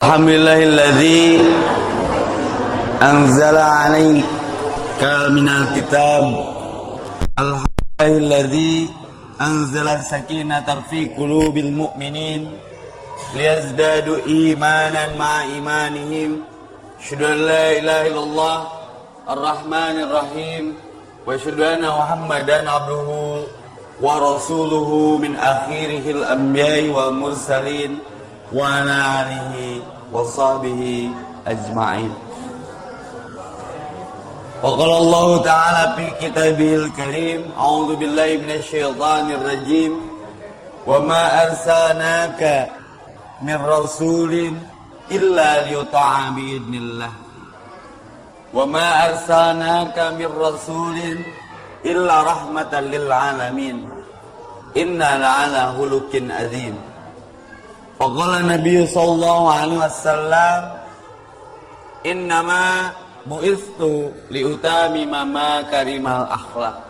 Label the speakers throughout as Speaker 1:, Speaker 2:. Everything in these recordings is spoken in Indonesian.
Speaker 1: الحمد لله الذي أنزل عليك من الكتاب. الحمد لله الذي أنزل السكينة في قلوب المؤمنين ليزدادوا إيمانا مع إيمانهم. أشهد أن لا إله إلا الله الرحمن الرحيم. وأشهد أن محمدا عبده ورسوله من أخيره الأنبياء والمرسلين. Alihi wa sahbihi ajma'in. وقال الله تعالى في كتابه الكريم أعوذ بالله من الشيطان الرجيم. وما أرسلناك من رسول إلا ليطاع بإذن الله. وما أرسلناك من رسول إلا رحمة للعالمين. إنا لعلى خلق عظيم. Faqala Nabi sallallahu alaihi wasallam innama bu'istu liutami mama karimal akhlak.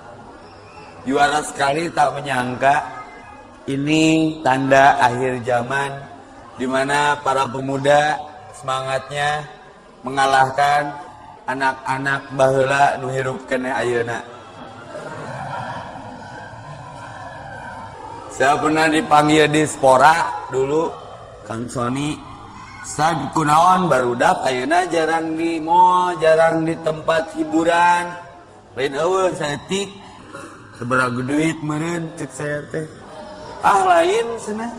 Speaker 1: Juara sekali tak menyangka ini tanda akhir zaman di mana para pemuda semangatnya mengalahkan anak-anak baheula nu hirup keneh ayeuna. Saya pernah dipanggil di Spora dulu Kang Sony Sad kunaon barudak ayeuna jarang di mall, jarang di tempat hiburan. Lain eueuh saeutik seberapa duit meureun cek saya teh. Ah lain sana.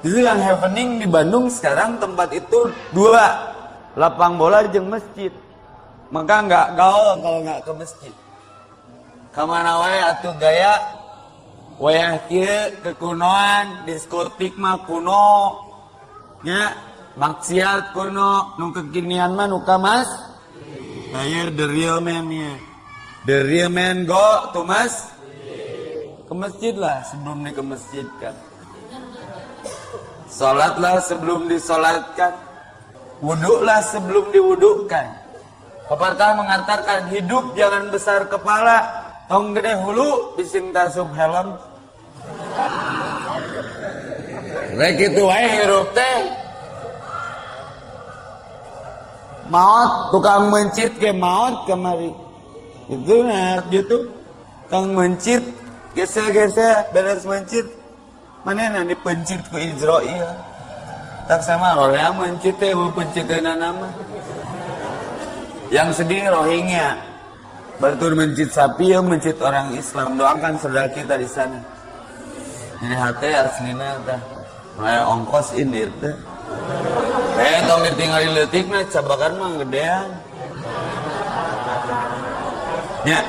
Speaker 1: Itu yang happening di Bandung sekarang tempat itu dua lapang bola jeung masjid. Maka nggak gaul kalau nggak ke masjid. Kamana wae atuh gaya wayah kieu kekunoan diskotik mah kuno. Nya maksiat kuno nu kekinian mah nu mas? Ayo the real man ya the real man go to mas? Ke masjid lah sebelum ke masjid kan. Salatlah sebelum disolatkan Wuduklah sebelum diwudukkan Pepatah mengatakan hidup jangan besar kepala Tong gede hulu bising tasuk helm. Rek itu wae hirup teh maut tukang mencit ke maut kemari. Itu nah gitu. Tukang mencit geser geser beres mencit. Mana nanti pencit ke Israel? Tak sama rohnya mencit teh mau pencit nama yang sedih rohingya. Bertur mencit sapi yang mencit orang Islam. Doakan saudara kita di sana. Ini hati aslinya tah. Ongkos ini teh Eh, tong ditinggali letik na cabakan mah gedean. Ya.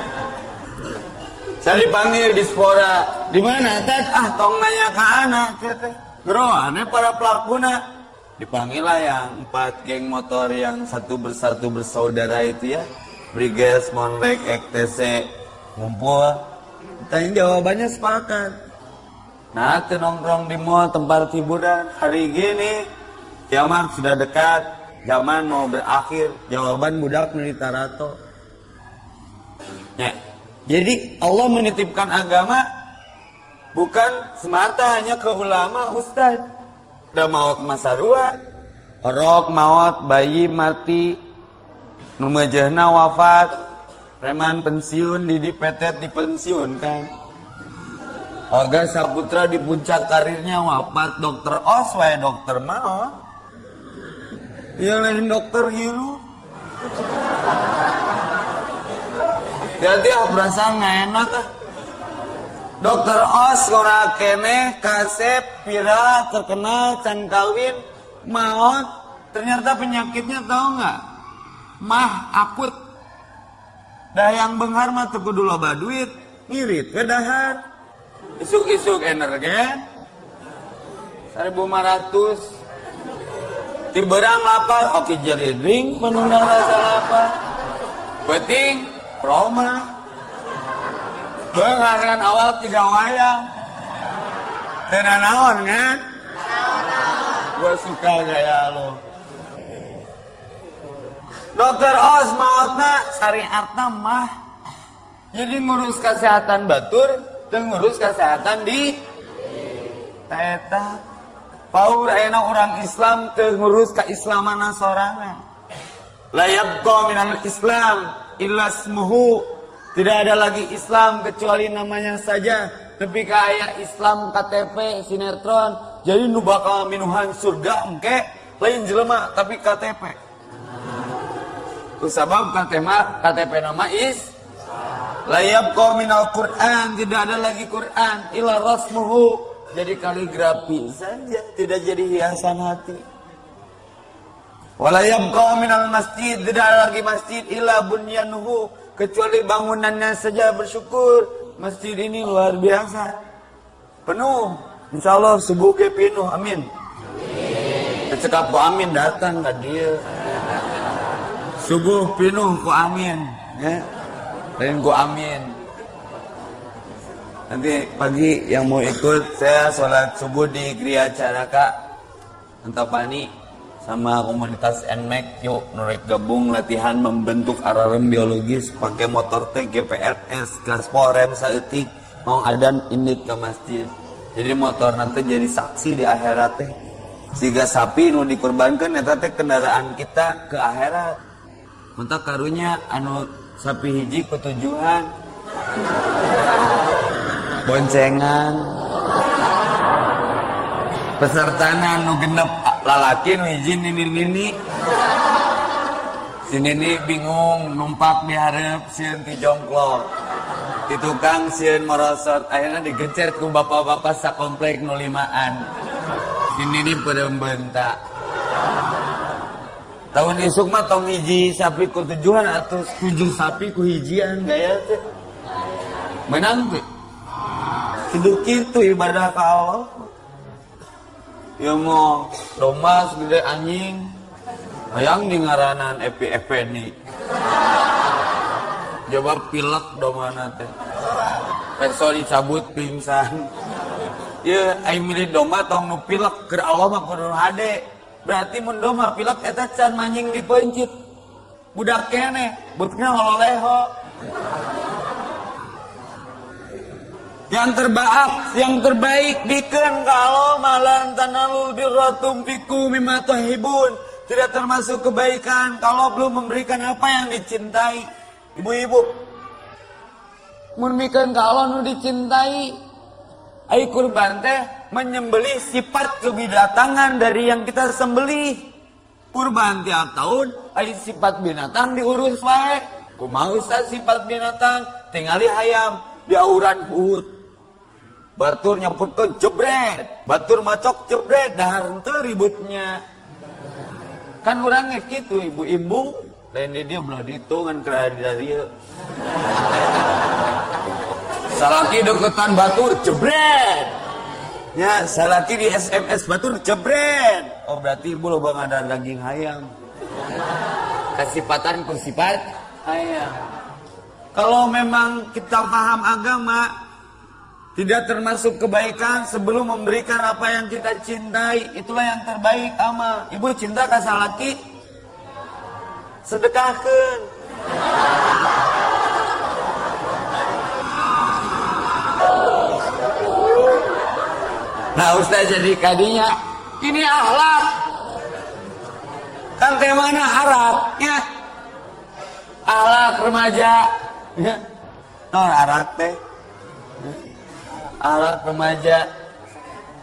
Speaker 1: Saya dipanggil di Spora. Di mana, Tet? Ah, tong nanya ke anak, Teh. Geroane para pelakuna. Dipanggil lah yang empat geng motor yang satu bersatu bersaudara itu ya. Briges, Monlek, EKTC, ngumpul. Tanya jawabannya sepakat. Nah, nongkrong di mall tempat hiburan hari gini Kiamat sudah dekat, zaman mau berakhir. Jawaban budak menderita rato. Ya. Jadi Allah menitipkan agama bukan semata hanya ke ulama ustaz. Udah maut masa rua, rok maut, bayi mati, numejahna wafat, preman pensiun, didi petet di pensiun kan. Olga Saputra di puncak karirnya wafat, dokter os, wae dokter mau. Yang lain dokter hiru. Jadi ah berasa nggak enak. Dokter Os ora kene kasep pira terkenal can kawin maut. Ternyata penyakitnya tahu nggak? Mah akut. Dah yang benghar mah teu kudu loba duit ngirit ke dahar isuk-isuk energen. 1500 Tiberang lapar, oke jadi drink menunda rasa lapar. Beting, proma. Bengaran awal tiga wayang. Tenan naon kan? Gue suka gaya lo. Dokter Os mautna syariatna mah. Jadi ngurus kesehatan batur dan ngurus kesehatan di Teta paur ayana orang Islam ngurus keislaman sorangan la yabqa minal Islam illa ismuhu. Tidak ada lagi Islam kecuali namanya saja. Tapi kayak Islam KTP sinetron jadi nu bakal minuhan surga engke. Lain jelema tapi KTP sebab KTP KTP nama is. Layab kau minal Quran tidak ada lagi Quran ila rasmuhu jadi kaligrafi saja tidak jadi hiasan hati. Walayab kau minal masjid tidak lagi masjid ila bunyanuhu kecuali bangunannya saja bersyukur masjid ini luar biasa penuh insya Allah subuh ke penuh amin. Cekap amin datang ke dia. Subuh penuh ku amin. Ya. Dan gua amin. Nanti pagi yang mau ikut saya sholat subuh di Gria Caraka Antapani sama komunitas NMAC yuk nurek gabung latihan membentuk alarm biologis pakai motor T GPRS gaspol rem saeutik mau adan init ke masjid. Jadi motor nanti jadi saksi di akhirat teh. Sehingga sapi nu dikorbankan eta teh kendaraan kita ke akhirat. Mentak karunya anu sapi hiji ketujuan boncengan. Pesertana nu genep lalaki nu hiji nini nini. Si nini bingung numpak di harap sieun ti jongklok. Di tukang sieun merosot akhirnya digecer ku bapak-bapak sakomplek nu limaan. Si nini pada bentak. Tahun isuk mah tong hiji sapi ku tujuan atau tujuh sapi ku hijian gaya teh. Menang teh hidup gitu ibadah ka Allah ya mau domba segede anjing. Hayang di ngaranan epi epeni coba pilek domba nate peso dicabut pingsan. Ya aing milih domba tong nu pilek ke Allah mah kudu hade. Berarti mun doma pilek eta can manjing dipencit budak kene butnya ngololeho yang terbaik yang terbaik bikin kalau malan tanalul birratum fiku mimma tuhibun tidak termasuk kebaikan kalau belum memberikan apa yang dicintai ibu-ibu mun kalau nu dicintai ai kurban teh menyembelih sifat kebidatangan dari yang kita sembelih. Kurban tiap tahun, ada sifat binatang diurus wae. Kumaha sifat binatang, tinggali hayam, diauran put. Batur ke jebret, batur macok jebret, dahar ente ributnya. Kan orangnya gitu ibu-ibu, lain dia belah ditungan kerana dia. Salaki deketan batur jebret. Ya, salaki di SMS batur jebret. Oh, berarti ibu lo bang ada daging ayam. Kesipatan sifat ayam. Kalau memang kita paham agama, tidak termasuk kebaikan sebelum memberikan apa yang kita cintai. Itulah yang terbaik ama. Ibu cinta ke salaki, sedekahkan. Nah Ustaz jadi kadinya ini akhlak. Kan temanya Arab ya. Akhlak remaja. Ya. No, Arab teh. Akhlak remaja.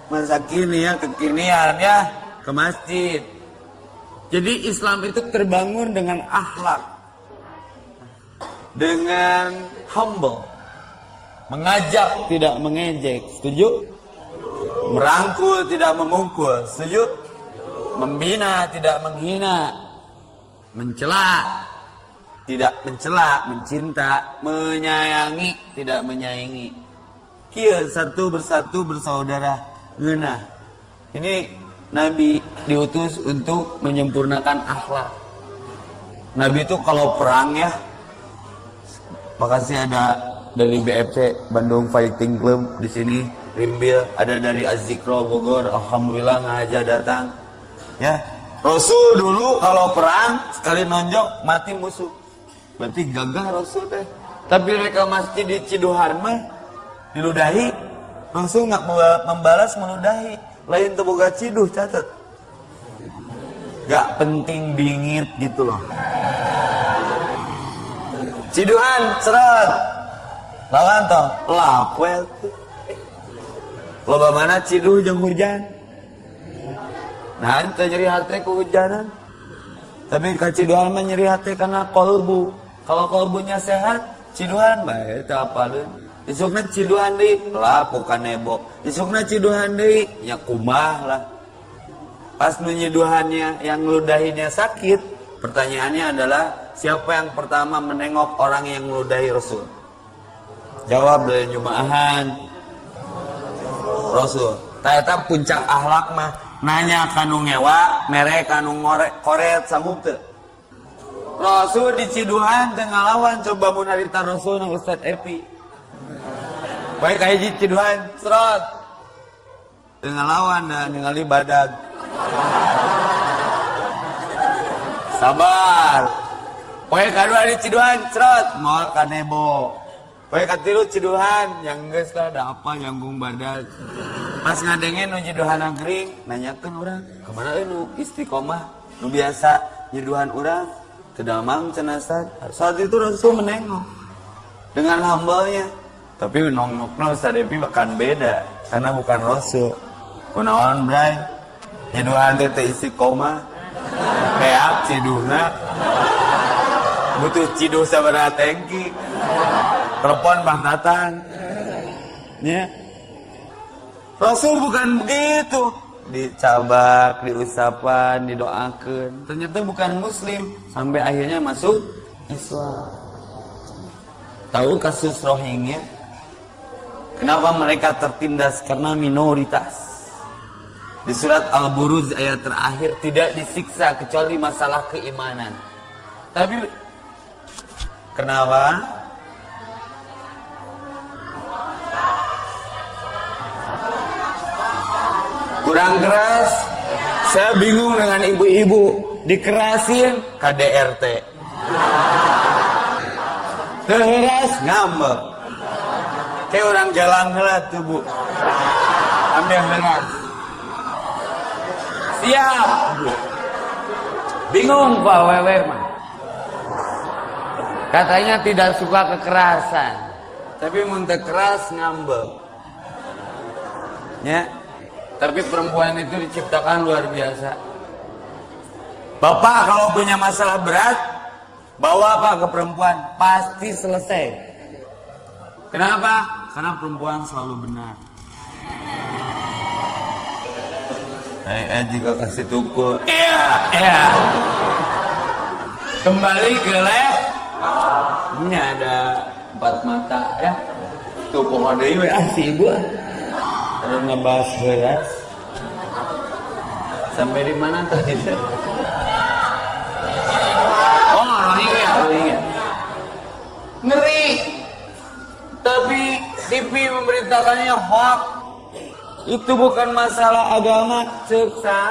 Speaker 1: Masa kini ya kekinian ya ke masjid. Jadi Islam itu terbangun dengan akhlak. Dengan humble. Mengajak tidak mengejek. Setuju? Merangkul tidak memukul. Setuju? Membina tidak menghina. Mencela tidak mencela, mencinta, menyayangi, tidak menyayangi. Kia satu bersatu bersaudara. Ngena. Ini Nabi diutus untuk menyempurnakan akhlak. Nabi itu kalau perang ya, makasih ada dari BFC Bandung Fighting Club di sini Rimbil ada dari Azikro Bogor Alhamdulillah ngaja datang ya Rasul dulu kalau perang sekali nonjok mati musuh berarti gagah Rasul teh tapi mereka masjid di Ciduharma diludahi Rasul nggak membalas meludahi. Lain teboga ciduh catat gak penting bingit gitu loh. Ciduhan seret. Lawan toh lapel loba mana ciduh jeung hujan? Nah itu nyeri hati kehujanan tapi kaciduhan mah nyeri hati karena kolbu. Kalau kolbunya sehat ciduhan baik apa deh isukna ciduhan deh lah bukan nebo isukna ciduhan deh ya kumah lah. Pas nunyiduhannya yang ludahinya sakit pertanyaannya adalah siapa yang pertama menengok orang yang meludahi Rasul? Jawab dari jumaahan Rasul ternyata puncak ahlak mah nanya kanu ngewa mere kanu ngorek koret sanggup teu? Rasul di Ciduhan tengah lawan coba mun Rasul nang Ustaz Epi baik kayak Ciduhan serot. Tengah lawan dan ningali badag sabar. Poe kadua di Ciduhan serot. Mau kanebo Poe katilu Ciduhan yang geus lah ada apa nyanggung badag pas ngadengin nu Ciduhan negeri nanyakan orang ke mana nu istiqomah? Nu biasa nyiduhan orang ke damang cenasan saat itu Rasul menengok dengan hambanya tapi nongokno sadepi bahkan beda karena bukan Rasul kunaon bray? Nyiduhan teh teh istiqomah peak ciduhna. Butuh ciduh sabaraha tengki telepon Bang Tatang ya Rasul bukan begitu. Dicabak, diusapan, didoakan. Ternyata bukan muslim. Sampai akhirnya masuk Islam. Tahu kasus Rohingya? Kenapa mereka tertindas? Karena minoritas. Di surat Al-Buruz ayat terakhir tidak disiksa kecuali masalah keimanan. Tapi kenapa? kurang keras saya bingung dengan ibu-ibu dikerasin KDRT keras ngambek kayak orang jalan helat tuh bu. Ambil beras siap bingung pak wewe mah. Katanya tidak suka kekerasan. Tapi muntah keras ngambek. Ya. Tapi perempuan itu diciptakan luar biasa. Bapak kalau punya masalah berat, bawa apa ke perempuan, pasti selesai. Kenapa? Karena perempuan selalu benar. Eh juga kasih tuku. Iya, iya. Kembali ke lab. Ini ada empat mata ya. Tuh pohon deui asih ibu. Terus ngebahas beras Sampai di mana tadi? Oh, Rohingya, Rohingya. Ngeri. Tapi TV memberitakannya hoax. Itu bukan masalah agama, ceksa.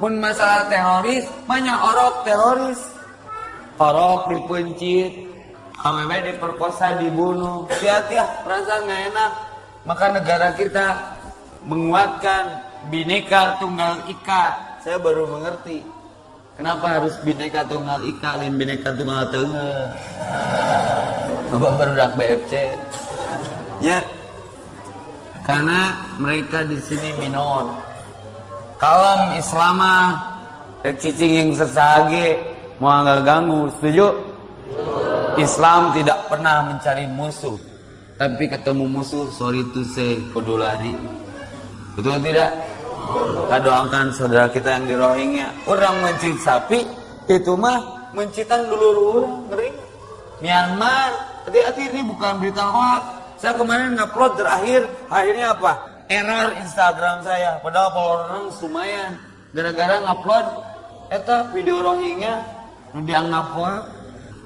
Speaker 1: Pun masalah teroris, banyak orok teroris. Orok dipencit, AWW diperkosa, dibunuh. Hati-hati ya, perasaan nggak enak. Maka negara kita menguatkan bineka tunggal ika. Saya baru mengerti kenapa harus bineka tunggal ika dan bineka tunggal tengah. Bapak baru dak BFC. Ya, karena mereka di sini minor. Kalam Islama cicing yang sesage mau nggak ganggu, setuju? Islam tidak pernah mencari musuh, tapi ketemu musuh, sorry to say, kudu lari. Betul tidak? Kita doakan saudara kita yang di Rohingya. Orang mencit sapi, itu mah mencitan dulu orang. Ngeri. Myanmar. Hati-hati ini bukan berita hoax. Saya kemarin ngupload terakhir. Akhirnya apa? Error Instagram saya. Padahal orang lumayan. Gara-gara ngupload. Eta video Rohingya. Dianggap.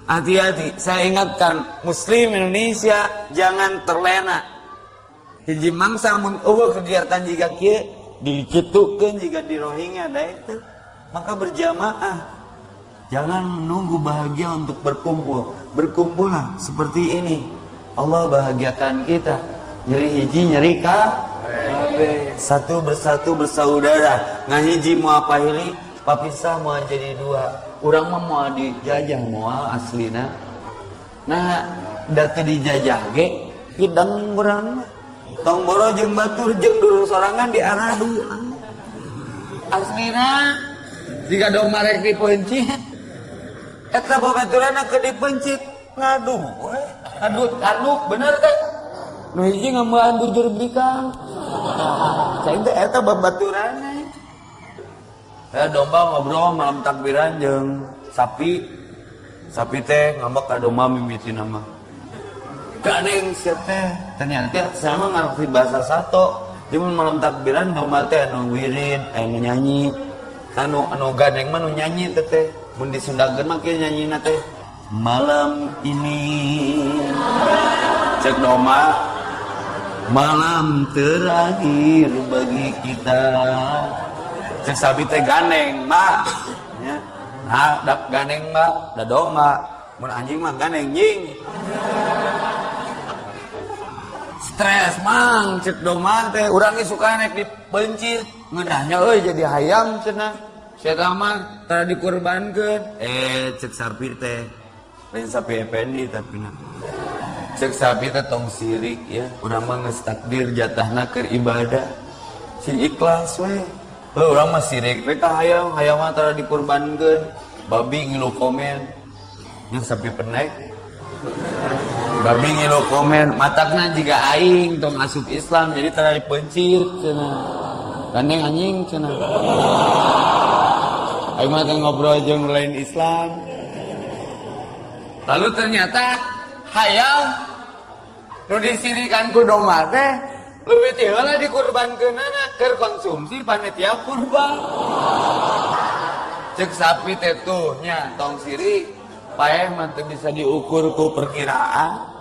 Speaker 1: Hati-hati. Saya ingatkan. Muslim Indonesia. Jangan terlena hiji mangsa mun eueuh kegiatan jika kieu dicitukeun jika di Rohingya da itu maka berjamaah jangan menunggu bahagia untuk berkumpul berkumpullah seperti ini Allah bahagiakan kita. Nyeri hiji nyeri ka? Satu bersatu bersaudara. Ngahiji mau apa ini papisah mau jadi dua. Kurang mah mau dijajah mau aslina. Nah data dijajah ge hidang kurang tong boro jeng batur jeng dulu sorangan di arah dua aslina jika dong marek dipencit eta babaturan ke dipencit ngadu Aduh, kaduk, bener kan? Nu hiji ngamuan bujur berikan. Saya teh eta babaturan Eh domba ngobrol malam takbiran jeng sapi. Sapi teh ngambek ka domba mimiti nama. Kaneng teh ternyata sama ngerti bahasa satu. Dimun malam takbiran domba teh anu wirid, anu eh, nyanyi. Anu anu ganeng mah nu nyanyi teh teh. Mun disundakeun mah nyanyi nyanyina teh. Malam ini. Cek domba malam terakhir bagi kita. Cek sabi teh ganeng mak ya. Nah dap ganeng mak dado mak mun anjing mah ganeng jing stres mang. Cek doma teh urang suka naik dipencit ngeunahnya euy jadi hayam cenah. Saya mah tara dikurbankeun. Eh cek sapi teh lain sapi effendi tapi nah cek sapi tong sirik ya. Urang mah geus takdir jatahna ibadah. Si ikhlas we. Heuh urang mah sirik we ka hayam hayam mah tara babi ngilu komen. Yang sapi penek babi ngilu komen matakna jika aing tong asup Islam jadi tara dipencir cenah gandeng anjing cenah aing mah ngobrol jeung lain Islam lalu ternyata hayam nu disirikan ku domba teh leuwih teh heula dikurbankeunana keur konsumsi panitia kurban cek sapi teh tuh nya tong siri paeh mah bisa diukur ku perkiraan.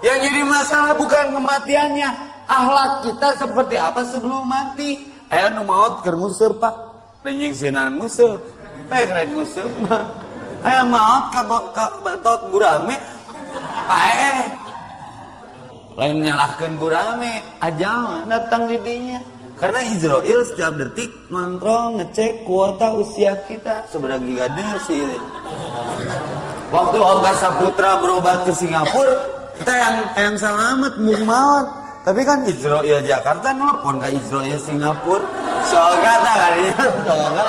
Speaker 1: Yang jadi masalah bukan kematiannya. Akhlak kita seperti apa sebelum mati? Aya nu maot keur nguseup pak. Denjing sinan nguseup paeh rek nguseup mah aya maot ka ka batot gurame paeh lain nyalahkan gurame aja datang di dinya karena Israel setiap detik ngontrol ngecek kuota usia kita. Seberapa giga sih. Waktu Olga Saputra berobat ke Singapura kita yang yang selamat mung maut tapi kan Israel Jakarta nelfon ke Israel Singapura. Soalnya tak kalinya soalnya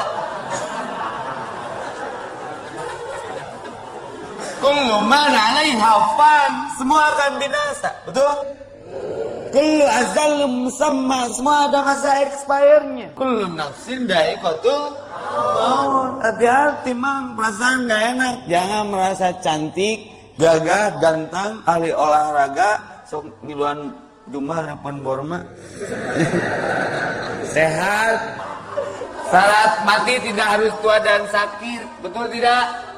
Speaker 1: Kullu man alaiha hafan semua akan binasa betul? Kullu azal musamma semua ada masa expire-nya Kullu nafsin da'iqatul maut hati-hati mang. Perasaan gak enak. Jangan merasa cantik gagah ganteng ahli olahraga. Sok ngiluan jumlah repon borma. Sehat. Syarat mati tidak harus tua dan sakit betul tidak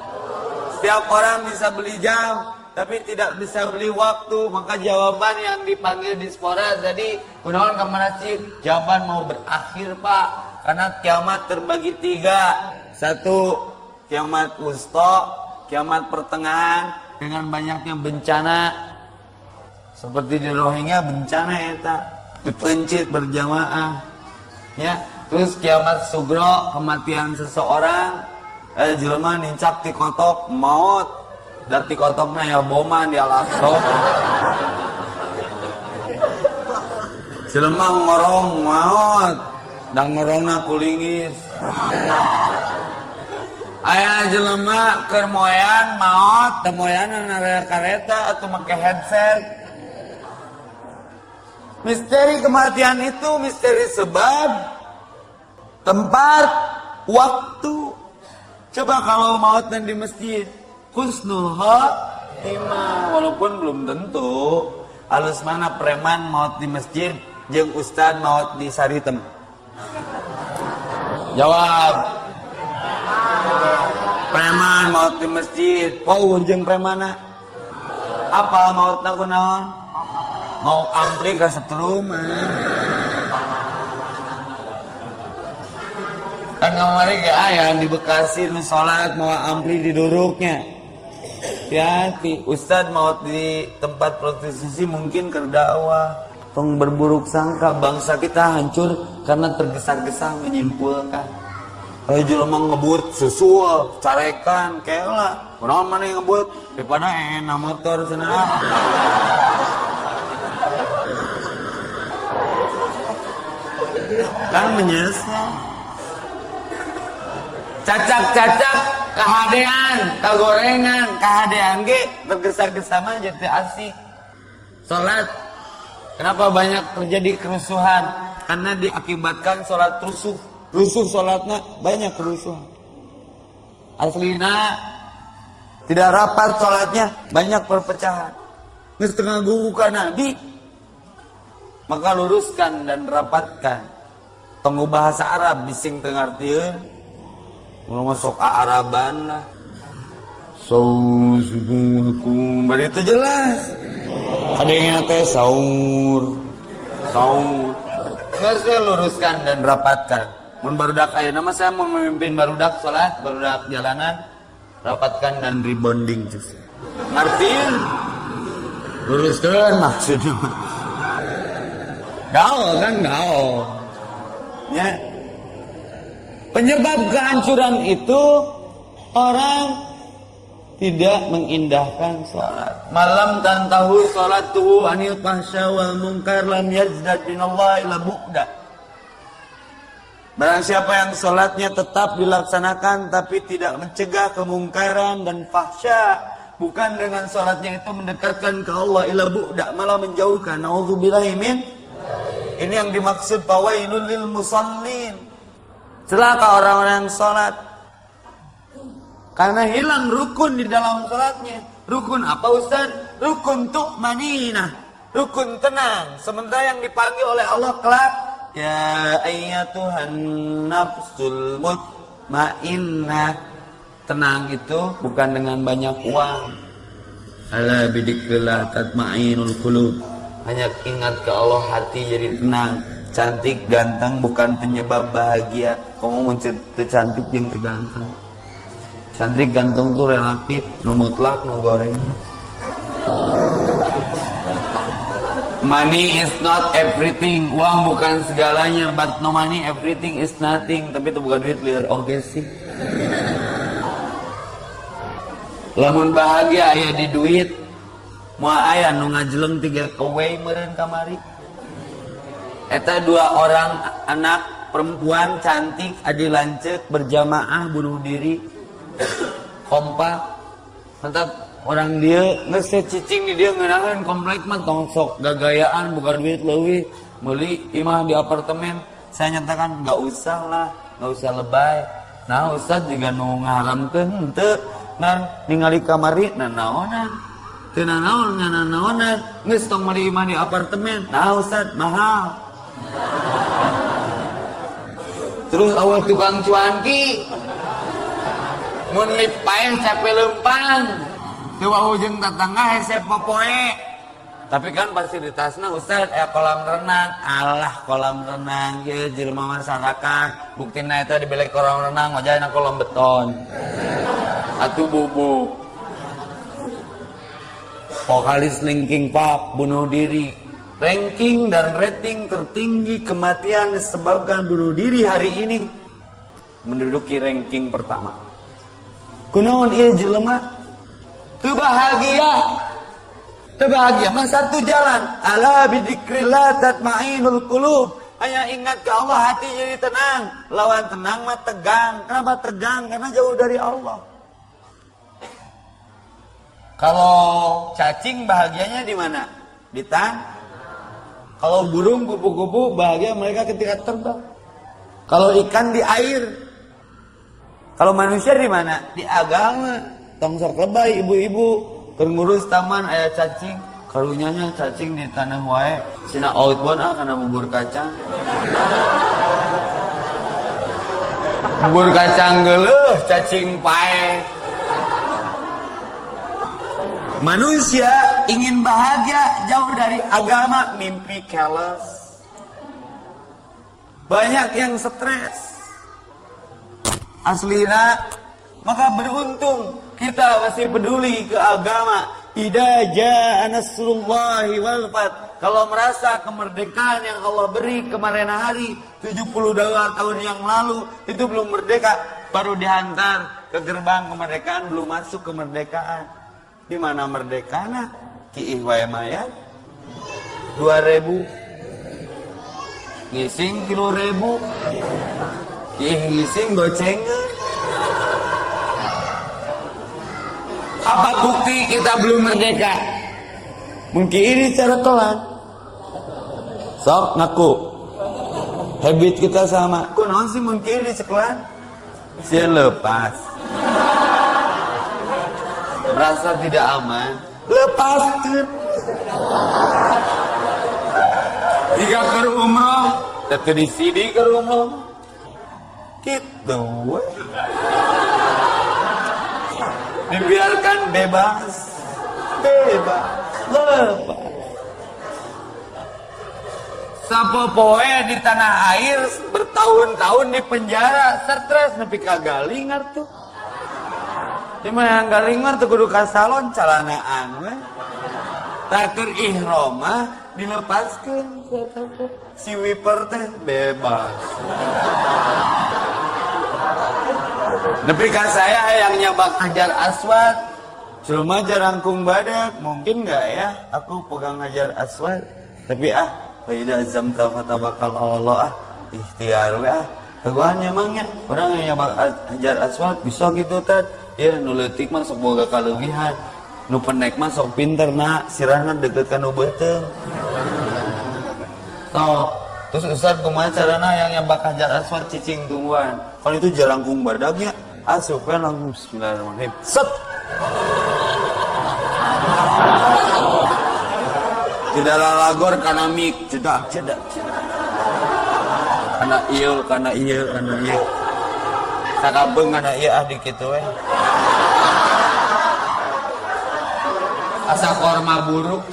Speaker 1: setiap orang bisa beli jam, tapi tidak bisa beli waktu. Maka jawaban yang dipanggil dispora jadi kunaon ke mana sih? Jawaban mau berakhir pak, karena kiamat terbagi tiga. Satu kiamat wusto, kiamat pertengahan dengan banyaknya bencana. Seperti di Rohingya bencana ya tak dipencit berjamaah. Ya, terus kiamat sugro kematian seseorang eh jelema nincak ti kotok maut. Dan ti kotoknya ya boman di alakso jelema ngorong maut. Dan ngorongna kulingis ayah jelema kermoyan maut. Temoyan area kereta atau pakai headset misteri kematian itu misteri sebab tempat waktu Coba kalau maut dan di masjid, husnul khotimah. Walaupun belum tentu. Halus mana preman maut di masjid, jeng ustad maut di saritem. Jawab. Preman maut di masjid, oh jeng premana. Apa maut nak naon? Mau ampli ke setrum. Kan kemarin gak ayah di Bekasi nu sholat mau ampli di duduknya hati-hati. Ustad mau di tempat prostitusi mungkin kerdakwah tong berburuk sangka bangsa kita hancur karena tergesa-gesa menyimpulkan. Kalau jelema ngebut susul carekan kela. Orang mana yang ngebut? Daripada enak motor sana. Kan menyesal cacak-cacak kehadean kagorengan kehadean ge tergesa-gesa mah jadi asik. Salat kenapa banyak terjadi kerusuhan? Karena diakibatkan salat rusuh. Rusuh salatnya banyak kerusuhan. Aslina tidak rapat salatnya banyak perpecahan. Nges tengah guru nabi maka luruskan dan rapatkan. Tunggu bahasa Arab bising tengartieun mau masuk Araban lah. Sauzukum Bari itu jelas. Ada yang teh saur. Saur Harus luruskan dan rapatkan. Mun barudak ayo nama saya mau memimpin barudak sholat Barudak jalanan. Rapatkan dan rebonding Ngertiin? Luruskan maksudnya Gaul kan gaul. Ya Penyebab kehancuran itu orang tidak mengindahkan sholat. Malam dan tahu tuhu anil fahsya wal munkar lam yazdad binallah ila bu'da. Barang siapa yang sholatnya tetap dilaksanakan tapi tidak mencegah kemungkaran dan fahsya. Bukan dengan sholatnya itu mendekatkan ke Allah ila bu'da malah menjauhkan. Nauzubillahimin. Ini yang dimaksud fawailul lil musallin Celaka orang-orang yang sholat. Karena hilang rukun di dalam sholatnya. Rukun apa Ustaz? Rukun tuh manina. Rukun tenang. Sementara yang dipanggil oleh Allah kelak. Ya Tuhan nafsul mutmainnah. Tenang itu bukan dengan banyak uang. Ala bidikrillah tatma'inul qulub. Hanya ingat ke Allah hati jadi tenang cantik ganteng bukan penyebab bahagia kamu muncul cantik yang terganteng. Cantik ganteng tuh relatif nu mutlak nu goreng. Money is not everything. Uang bukan segalanya but no money everything is nothing. Tapi itu bukan duit liar. Oke okay, sih. Lamun bahagia ayah di duit. Mau ayah nu ngajeleng tiga kowe meren kamari. Eta dua orang anak perempuan cantik adi lancet berjamaah bunuh diri kompak. Mantap. Orang dia nggak cicing di dia ngenahan komplek mah tongsok. Gagayaan bukan duit lebih. Beli imah di apartemen. Saya nyatakan nggak usah lah. Nggak usah lebay. Nah ustad juga nu ngaharamkeun henteu. Nan ningali kamari nah naonan teu naon ngana naonan geus tong meuli imah di apartemen. Nah ustad mahal Terus awal tukang cuanki mun lipain capek lempang Tuh ujung tetangga hese popoe tapi kan fasilitasnya Ustaz ya kolam renang. Allah kolam renang ya jelma masyarakat. Buktinya itu dibeli kolam renang wajahnya kolam beton. Atau bubu. Vokalis Linking Park bunuh diri ranking dan rating tertinggi kematian disebabkan bunuh diri hari ini menduduki ranking pertama. Kunaon ieu jelema? Teu bahagia. Teu bahagia mah satu jalan. Ala bidzikrillah tatmainul qulub. Hanya ingat ke Allah hati jadi tenang. Lawan tenang mah tegang. Kenapa tegang? Karena jauh dari Allah. Kalau cacing bahagianya di mana? Di tanah kalau burung kupu-kupu bahagia mereka ketika terbang. Kalau ikan di air. Kalau manusia di mana? Di agama. Tongsok lebay ibu-ibu. Terngurus taman ayah cacing. Karunyanya cacing di tanah wae. Sina outbound ah karena bubur kacang. bubur kacang geluh cacing pae. Manusia ingin bahagia jauh dari agama, mimpi keles. Banyak yang stres. Aslina, maka beruntung kita masih peduli ke agama. Ida ja'a nasrullahi wal kalau merasa kemerdekaan yang Allah beri kemarin hari 72 tahun yang lalu itu belum merdeka baru dihantar ke gerbang kemerdekaan belum masuk kemerdekaan di mana merdekana ki ihwae maya 2000 ngising kilo ribu ki ngising goceng apa bukti kita belum merdeka mungkin ini cara telat Sok ngaku. Habit kita sama. Kunaon sih mungkin di sekolah? Saya lepas. Merasa tidak aman. Lepaskan. Jika ke umroh, tapi di sini ke umroh. Gitu. Dibiarkan bebas. Bebas. Lepas. Sapopoe di tanah air bertahun-tahun di penjara, stres nepi kagalingar tuh. Mana yang galingar tuh kudu ka salon calanaan we. Taker ihroma dilepaskan si wiper teh bebas. Nepi ka saya yang nyabak hajar aswad. Cuma jarangkung badak, mungkin nggak ya? Aku pegang hajar aswad. Tapi ah, Faidah zamta fatabakal Allah ah ikhtiar ah Teguhan emangnya orang yang hajar aswad bisa gitu tad ya nuletik mah sok boga kalebihan nu penek mah sok pinter nak. Sirahna deket ka nu beuteung so terus Ustaz kumaha carana yang nyabak hajar aswad cicing tungguan kalau itu jarangkung badagnya asup kan langsung bismillahirrahmanirrahim. Set! Tidak lalagor karena mik. Cedak cedak karena iya karena iya karena iya sakabeng karena iya adik itu eh asa korma buruk.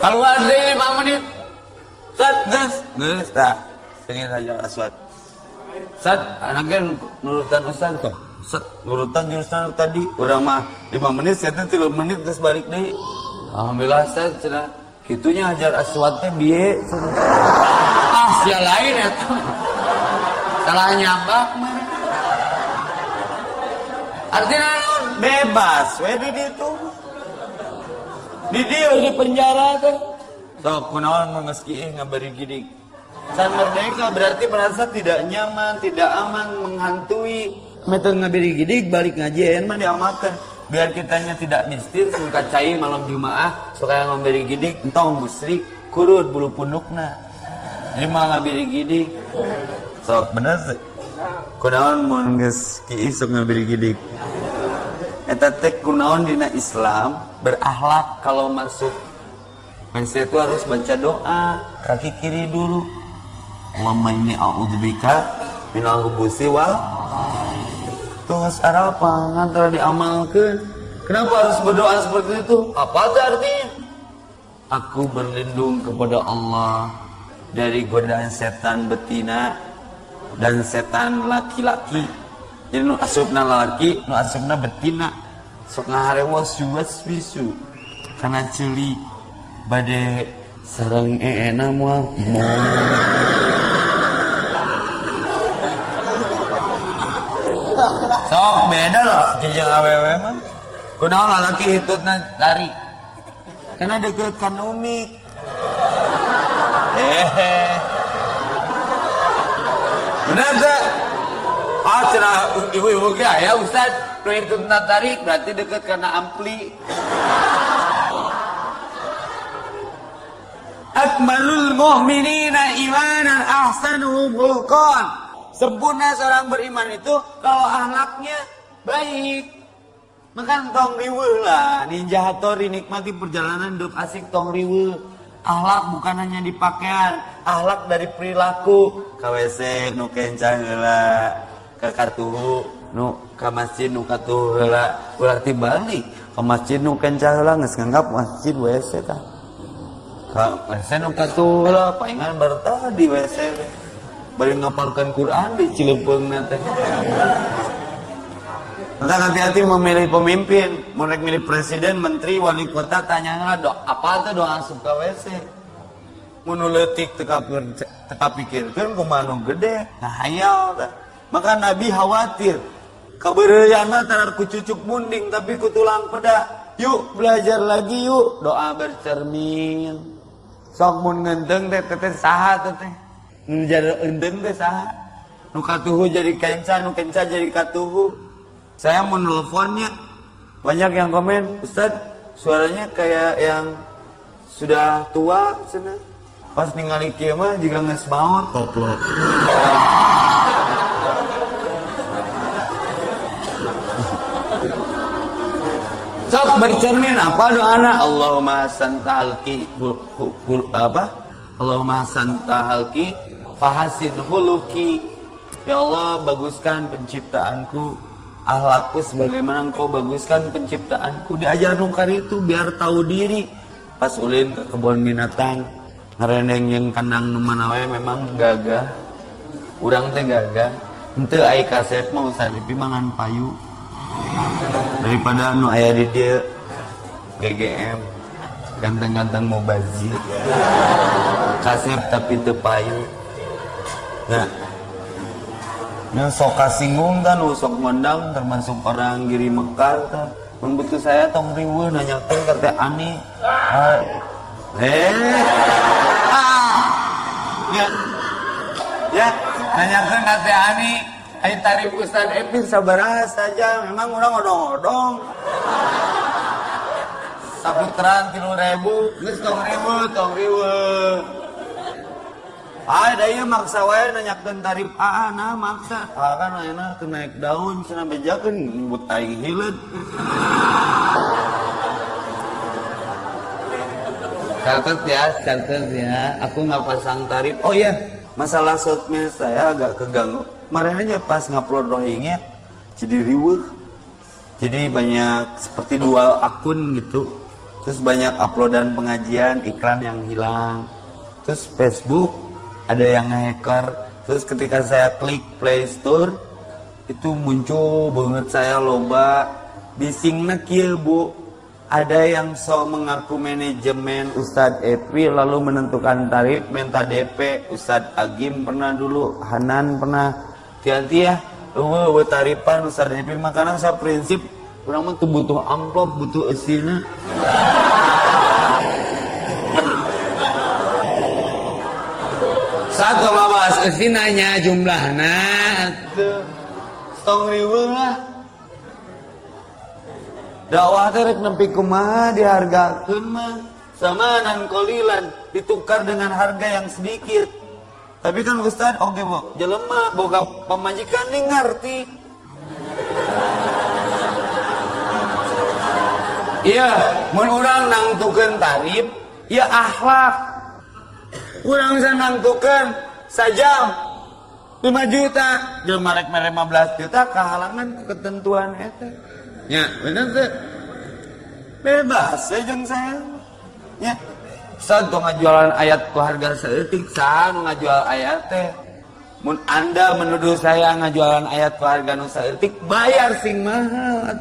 Speaker 1: Keluar deh lima menit. Set gas gas tak pengen saja aswat set anaknya nurutan ustaz kok set urutan jurusan tadi. Orang mah lima menit saya tiga menit terus balik deh. Alhamdulillah saya cina. Gitunya ajar aswatnya biye. Ah sia lain ya salah nyabak mah artinya bebas. We di itu. Di dia di penjara tuh. Sok kunaon mengeski ngabari gidik saat merdeka berarti merasa tidak nyaman, tidak aman, menghantui, metode ngabiri gidik balik ngajian mah diamalkan. Biar kitanya tidak mistir suka cai malam jumaah suka ngabiri gidik entong musrik kurut bulu punukna ini mah ngabiri gidik so bener sih kunaon mun geus ki sok ngabiri gidik eta teh kunaon dina Islam berakhlak kalau masuk Manusia itu harus baca doa kaki kiri dulu Allahumma inni a'udzubika minal hubusi wal Tuh apa ngantara diamalkan. Kenapa harus berdoa seperti itu? Apa artinya? Aku berlindung kepada Allah dari godaan setan betina dan setan laki-laki. Jadi nu asupna laki, nu asupna betina. Sok ngaharewas juga bisu. Karena celi bade sarang eena moal sok beda loh jejak awewe mah kunaon lalaki hitutna lari karena deket kan umi eh gak ah cenah ibu-ibu ya ustad nu hitutna tarik berarti deket karena ampli akmalul mu'minina imanan ahsanuhum hulqan Sempurna seorang beriman itu kalau ahlaknya baik. Makan tong riwe lah. Ninja Hattori nikmati perjalanan hidup asik tong riwe. Ahlak bukan hanya di pakaian, ahlak dari perilaku. KWC nu kencang lah, ke kartu nu ke masjid nu katuh lah. Berarti balik ke masjid nu kencang lah nggak nganggap masjid WC ta. Ka WC nu katuh lah, palingan bertah di WC bari ngapalkan Quran di Cilepeung teh Kita hati-hati memilih pemimpin, mulai milih presiden, menteri, wali kota, tanya do apa tuh doa suka WC. Menuletik teka, teka pikirkan kumanu gede, nah hayal Maka Nabi khawatir, kaberayana tarar kucucuk munding tapi kutulang peda. Yuk belajar lagi yuk, doa bercermin. Sok mun ngenteng teh teh saha teh. Ngejar endeng teh saha. Nu katuhu jadi kenca, nu kenca jadi katuhu. Saya mau nelfonnya, banyak yang komen, Ustaz, suaranya kayak yang sudah tua sana. Pas ningali kieu mah juga geus maot. Koplok. Sok bercermin apa doana? Allahumma santalki apa? Allahumma santalki fahasin huluki. Ya Allah baguskan penciptaanku ahlakku sebagaimana engkau baguskan penciptaanku. Diajar nungkar itu biar tahu diri. Pas ulin ke kebun binatang ngerendeng yang kandang mana memang gagah. Urang teh gagah. Ente ai kasep mau saripi mangan payu. Daripada nu aya di dia GGM ganteng-ganteng mau bazir kasep tapi teu payu. Nah Nah, sok kasinggung kan, sok mendang termasuk orang giri mekar kan. Membutuh saya tong ribu nanya ke kata ani. Eh. Ah. Ya. Ya, nanya kata ani. Ayo tarif Ustaz Epin sabar saja, memang orang odong-odong. Saputran tilu ribu, nges tong ribu, tong ribu. Ada ya maksa wae nanyakeun tarif AA nah maksa. Ah kan naik daun cenah bejakeun nyebut aing hileud. Catat ya, ya. Aku nggak pasang tarif. Oh iya, masalah sosmed saya agak keganggu. Kemarin aja pas ngupload rohingya jadi riweuh. Jadi banyak seperti dual akun gitu. Terus banyak uploadan pengajian, iklan yang hilang. Terus Facebook ada yang hacker terus ketika saya klik Play Store itu muncul banget saya loba bising kieu bu. Ada yang so mengaku manajemen Ustadz Epi lalu menentukan tarif minta DP Ustadz Agim pernah dulu Hanan pernah. Hati-hati ya lu tarifan Ustadz Epi makanya saya prinsip kurang tuh butuh amplop butuh esina satu bahas kesinanya jumlahnya. Tong ribu lah. Dakwah terek nempi kumaha dihargakeun mah? Sama nan kolilan ditukar dengan harga yang sedikit. Tapi kan Ustaz oke okay, bu jelema boga pemajikan nih ngerti iya mun urang nangtukeun tarif. Ya akhlak kurang bisa nantukan saja 5 juta. Jelma rek 15 juta kehalangan ketentuan itu ya bener tuh bebas ya jeng saya. Ya. Saat ngajualan ayat ku harga seetik sah ngajual ayat teh mun anda menuduh saya ngajualan ayat ku harga nu seetik bayar sing mahal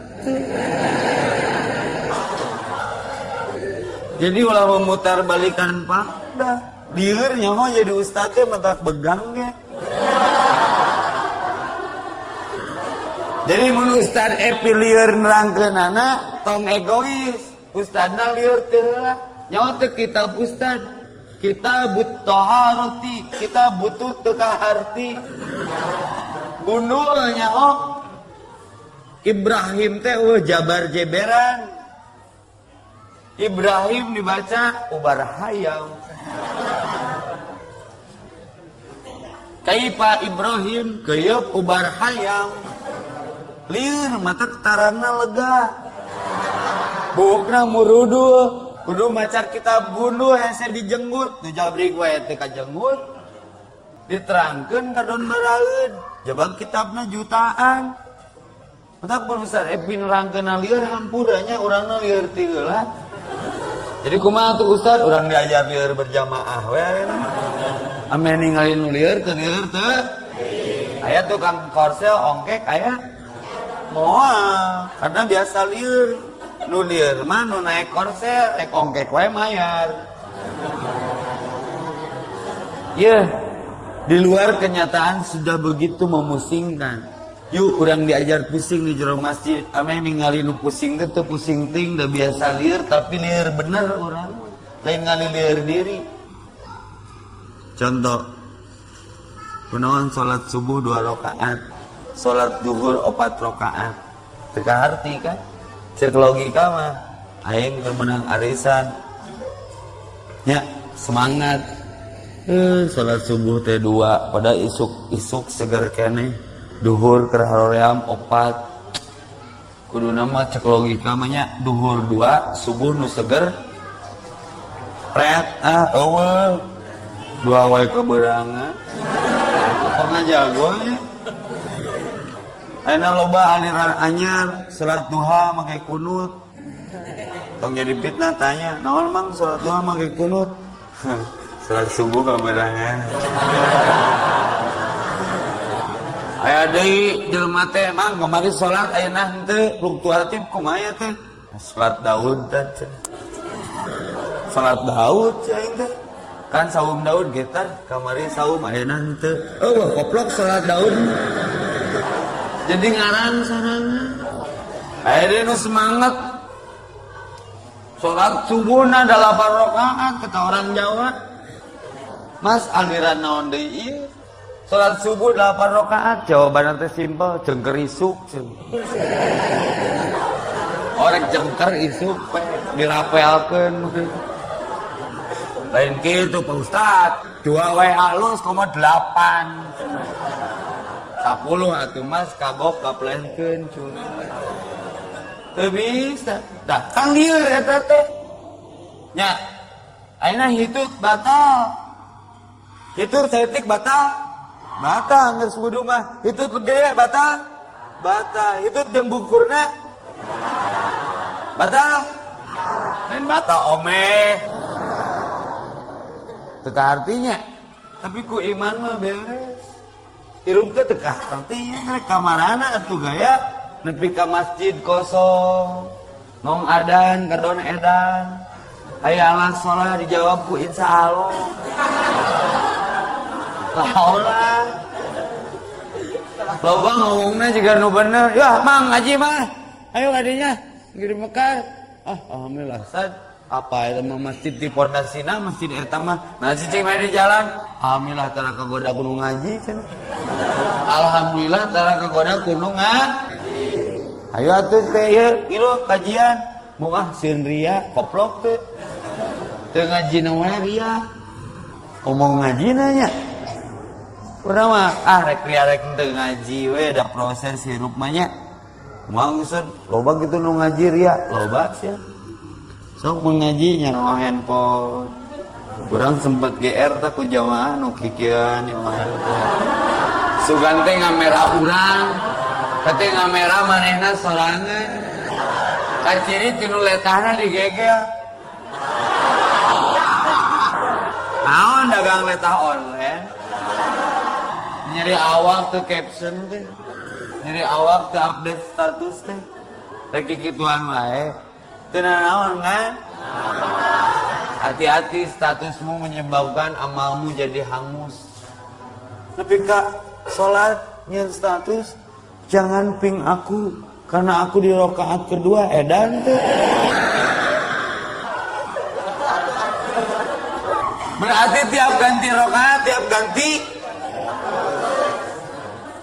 Speaker 1: jadi ulah memutar balikan pak dah Dilirnya mau jadi ustadznya mata begangnya. Jadi mun ustad epi liur nerangkeun anak tong egois. Ustadna liur teu lah. Nyawa teu kitab ustad. Kita butuh harti, kita butuh teka harti. Gundul nyawa. Ibrahim teh uh, jabar jeberan. Ibrahim dibaca ubar hayam. Kaifa Ibrahim keyep ubar hayam. Liur mata ketarana lega. Bukna murudu kudu macar kita bunuh hese dijenggut nu jabrik wae teh kajenggut diterangkeun ka don jabang kitabna jutaan pun besar Epin nerangkeun lieur hampuranya urangna lieur ti jadi kumaha tuh Ustad orang diajar lieur berjamaah we. Ame ninggalin lieur ke lieur teu aya tukang korsel ongkek aya. Moal karena biasa liur nu liur mah naik korser naik ongkek wae mayar. Ya di luar kenyataan sudah begitu memusingkan yuk kurang diajar pusing di jero masjid. Ame ningali nu pusing teh pusing ting udah biasa liur tapi liur bener orang. Lain ngali liur diri. Contoh kunaon sholat subuh dua rakaat sholat duhur opat rakaat. Teka arti kan? Cek logika mah aing menang arisan. Ya semangat. Eh, sholat subuh teh dua pada isuk isuk seger kene duhur kerharoream opat. Kudu nama cek logika mahnya duhur dua subuh nu seger. Pret ah awal. Dua wae keberangan pernah jago ya? Aina loba aliran anyar salat duha make kunut. Tong jadi fitnah tanya naon mang? Salat duha make kunut? Salat subuh keberangan aya deui jelema teh mang kamari salat ayeuna henteu fluktuatif kumaha teh salat Daud teh. Salat Daud cing teh? Kan saum Daud getar kamari saum ayeuna henteu. Oh, Eueuh koplok salat Daud. Jadi ngaran sarana. Aya deui nu semangat. Salat subuhna da 8 rakaat kata orang Jawa. Mas aliran naon deui ieu? Salat subuh 8 rakaat jawaban teh simpel jengker isuk. Orang jengker isuk dirapelkeun lain gitu Pak Ustad. Dua wae halus koma delapan. Sepuluh atuh mas kagok kaplenkeun cuy teu bisa. Dah kang lieur eta teh. Nya ayeuna hitut batal. Hitur setik batal batal geus wudu mah hitut gede batal hitut jeung bukurna. Batal lain batal omeh teka artinya. Tapi ku iman mah beres. Hirup ke teka artinya. Rek kamarana atuh gaya. Nepi ka masjid kosong. Nong adan kadon edan. Aya alas sholat dijawab ku insya Allah lah loba ngomongnya juga nu bener. Ya mang ngaji mah ayo kadinya ngirim Mekah ah alhamdulillah sad apa itu mah masjid di pondasina masjid eta mah nah cicing main di jalan. Alhamdulillah tara kagoda kudu ngaji cenah alhamdulillah tara kagoda kudu ngaji. Ayo atuh teh ieu kilu kajian. Moga sieun ria koplok teh. Teu ngaji na ria? Ngomong ngaji nanya Mah ah rek rek ngaji we da proses hirup mah nya. Mau loba gitu nu ngaji ria. Loba sia. Sok mengaji nyawa handphone. Kurang sempet GR tak ku jamaah nu mah. Sugan teh ngamera urang. Kate ngamera manehna sorangan. Kaciri tinu letahna digegel. Naon dagang letah online nyeri awak tuh caption teh nyeri awak tuh update status teh rek kikituan wae. Teu naon kan? Hati-hati statusmu menyebabkan amalmu jadi hangus. Tapi kak sholat nyen status jangan ping aku karena aku di rokaat kedua edan tuh. Berarti tiap ganti rokaat tiap ganti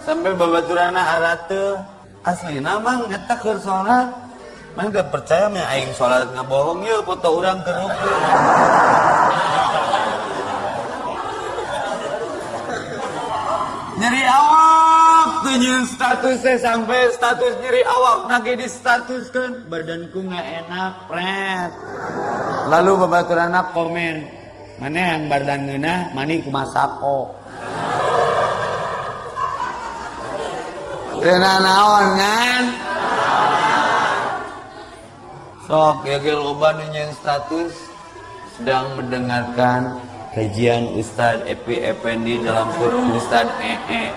Speaker 1: sampai babaturana arate asli namang eta keur sholat Mana gak percaya mah aing sholat ngabohong yuk foto orang keruk nyeri awak tuh statusnya sampai status nyeri awak. Lagi di status kan badanku nggak enak pret. Lalu babatur anak komen mana yang badan ngena mani kumasako Rena naon kan Sok ya loba yang status sedang mendengarkan kajian Ustadz Epi Effendi dalam kurung Ustadz EE.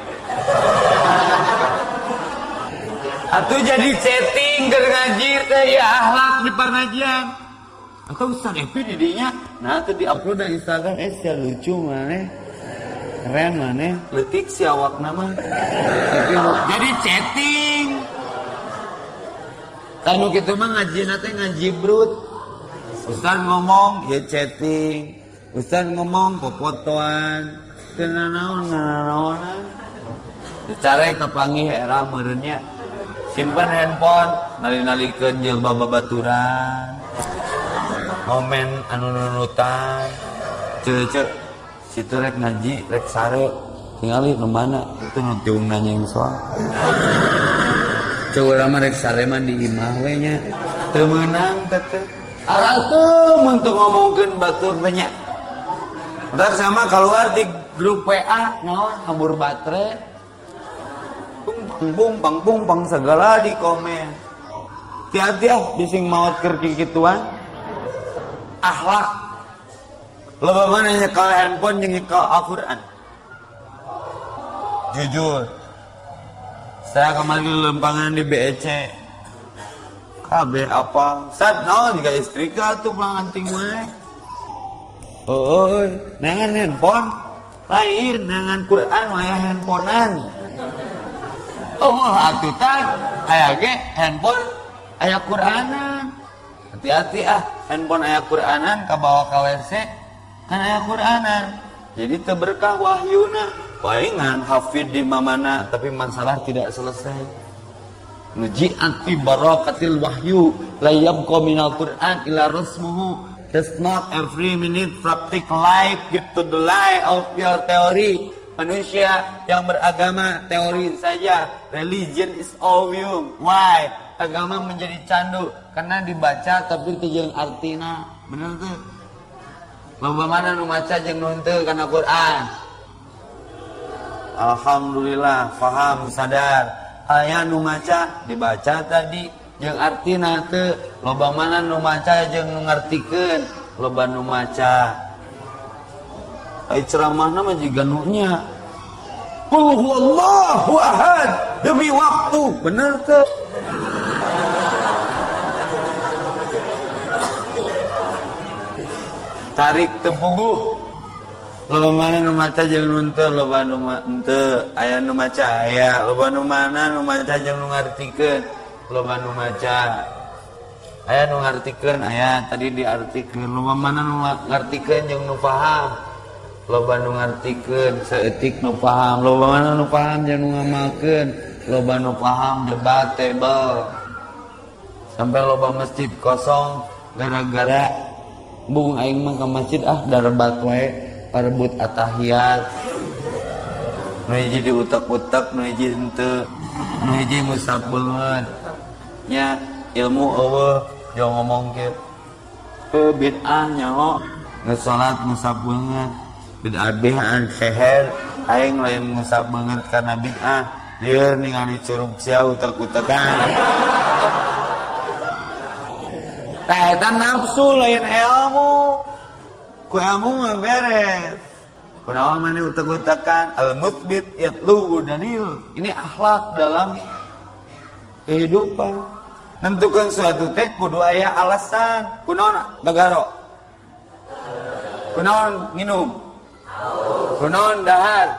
Speaker 1: Atau jadi chatting ke ngaji teh ya ahlak di pengajian. Atau Ustaz Evi didinya, nah itu diupload di Instagram, eh lucu mana, keren mana, letik si awak nama. Jadi chatting. Kanu gitu mah ngaji nate ngaji brut. Ustaz ngomong ya chatting. Ustaz ngomong popotoan. Kenanaon nanaonan. Cara kepanggih era merenya simpan handphone nali-nalikeun jelma babaturan momen anu nunutan cece situ rek ngaji rek sare. Tinggali nu mana itu nu tiung nanya yang soal. Coba lama rek sare mah di imah we nya. Teu meunang teh arah teu mun teu ngomongkeun batur banyak Ntar sama keluar di grup WA naon? Hambur baterai. Bung bang bung bang segala di komen. Hati-hati ah bising maut kerki gituan akhlak lebih mana nyekal handphone yang nyekal Al-Quran. Jujur. Saya kemarin lempangan di BEC KB apa? Saat naon jika istri ka tuh pelanganting mah oh nangan handphone. Lain nangan Quran maya handphonean. Oh, atuh tan. Aya ge handphone aya Quranan. Hati-hati ah, handphone aya Quranan ka bawa ka WC kan Quranan. Jadi teu berkah wahyuna. Palingan hafid di mamana tapi masalah tidak selesai. Nuji'at fi barakatil wahyu la yabqa minal Qur'an ila rasmuhu Does not every minute practical life give to the life of your theory Manusia yang beragama teori saja. Religion is opium. Why? Agama menjadi candu karena dibaca tapi jeung artina. Bener tuh. Mana maca jeung nu karena Quran. Alhamdulillah, faham, sadar. Aya nu maca dibaca tadi jeung artina teu. Loba mana nu maca jeung nu ngartikeun. Loba nu maca Ai ceramahna mah juga nunya. Qul huwallahu ahad demi waktu. Bener tuh. tarik tepugu lo mana numaca jeung nu teu loba nu henteu aya nu maca aya loba nu mana nu maca jeung nu ngartikeun loba nu maca aya nu ngartikeun aya tadi diartikeun loba mana nu ngartikeun jeung nu paham loba nu ngartikeun saeutik nu paham loba mana nu paham jeung nu ngamalkeun loba nu paham debatable. Sampai loba masjid kosong gara-gara Bung aing mah ke masjid ah darbat wae parebut atahiyat. Nu hiji di utak-utak, nu hiji henteu, nu hiji musab beungeut. Nya ilmu eueuh jeung ngomong kieu. Ke bid'ah nyaho geus salat musab beungeut. Bid'ah bid'ah seher aing lain musab banget karena bid'ah. Dia ningali curug sia utak-utakan. Eta nafsu lain ilmu. Ku ilmu mah beres kunaon mana utek-utekan al mukbit yatlu dalil ini akhlak dalam kehidupan. Nentukan suatu teh kudu aya alasan. Kunaon bagaro kunaon nginum? Kunaon dahar?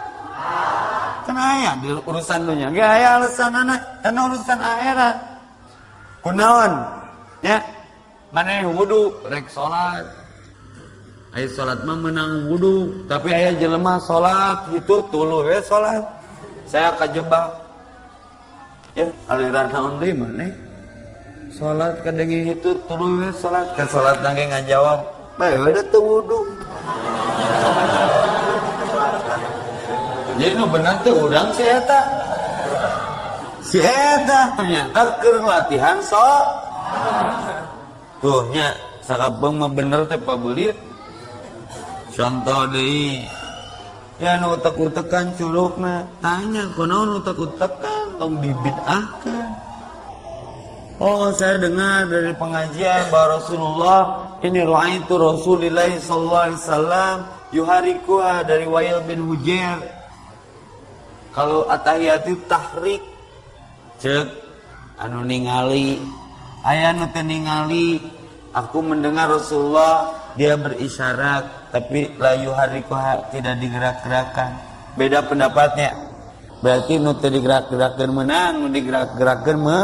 Speaker 1: Kan aya di urusan dunia gak alasan anak dan urusan akhirat. Kunaon? Ya mana wudu? Rek salat aya salat mah menang wudu. Tapi aya jelema salat itu tuluh we salat saya kejebak. Ya aliran naon deui maneh salat kadengi itu tuluh we salat ke salat nangge ngajawab bae udah teu wudu. Jadi nu benar tuh udang si eta. Si eta ternyata keur latihan so tuh nya sakabeng mah bener teh pabeulit contoh deui. Ya nu utek-utekan culukna tanya kunaon utek-utekan tong dibid'ahkan. Oh saya dengar dari pengajian bahwa Rasulullah ini itu Rasulullah sallallahu alaihi wasallam yuharikuha dari Wail bin Hujair kalau atahiyat tahrik cek anu ningali ayah nu ningali aku mendengar Rasulullah dia berisyarat tapi layu hariku tidak digerak-gerakan. Beda pendapatnya. Berarti nu digerak-gerakan menang nu digerak-gerakan me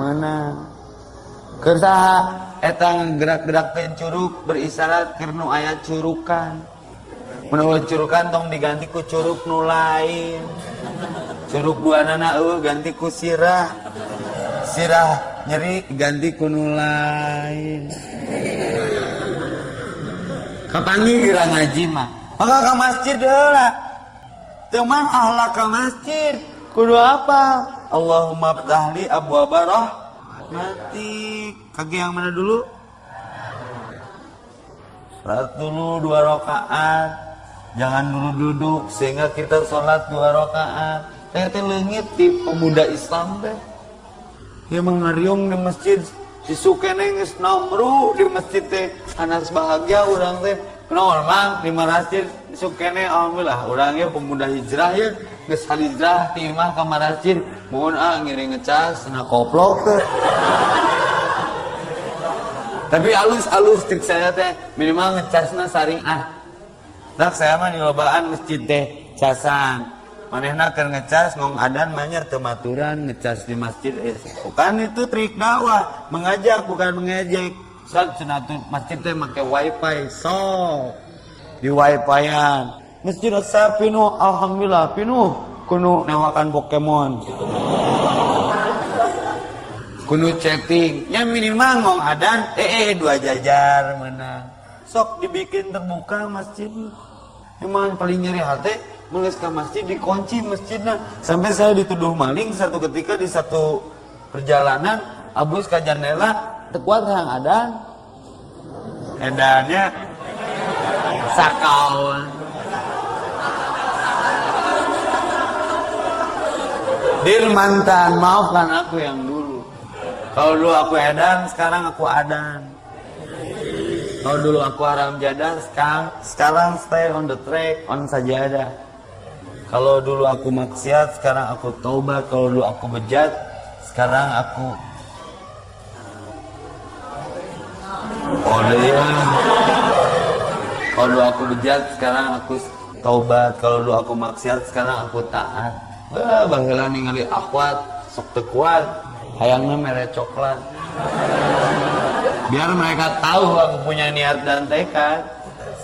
Speaker 1: menang. Kersaha etang gerak-gerak curug berisyarat kernu ayat curukan. Menurut curukan tong diganti ku curug nu lain. Curug dua nana uh, ganti ku sirah sirah nyeri ganti ku nu lain. Kapangi kira ngaji mah maka ke masjid lah teman ahlak ke masjid. Kudu apa? Allahumma ftahli abu abarah mati kaki yang mana dulu? Salat dulu dua rakaat. Jangan dulu duduk sehingga kita sholat dua rakaat. Teh leungit di pemuda Islam teh dia mengariung di masjid. Si sukene geus nomru di masjid teh. Anas bahagia urang teh. Normal di masjid sukene alhamdulillah urangnya pemuda hijrah ya geus hijrah ti imah masjid mohon ah ngiri ngecas na koplok teh. Tapi alus-alus trik saya teh minimal ngecasna saring ah. Tak saya mah lobaan masjid teh casan manehna keur ngecas ngong adan manyar tematuran ngecas di masjid eh, bukan itu trik dakwah mengajak bukan mengejek. Saat senatu masjid teh make wifi so di wifi-an. Masjid asa pinu alhamdulillah pinu kuno newakan Pokemon. Kuno chatting ya minimal ngong adan eh, eh dua jajar menang sok dibikin terbuka masjid emang paling nyeri hati menulis ke masjid dikunci masjidnya sampai saya dituduh maling satu ketika di satu perjalanan abus ke jendela tekuat yang ada edannya sakau Dir mantan maafkan aku yang dulu kalau dulu aku edan, sekarang aku adan. Kalau dulu aku haram jadah, sekarang sekarang stay on the track, on saja ada. Kalau dulu aku maksiat, sekarang aku taubat. Kalau dulu aku bejat, sekarang aku Oh ya. Kalau dulu aku bejat, sekarang aku taubat. Kalau dulu aku maksiat, sekarang aku taat. Wah, baheula ningali akhwat, sok teu kuat hayangnya merek coklat biar mereka tahu aku punya niat dan tekad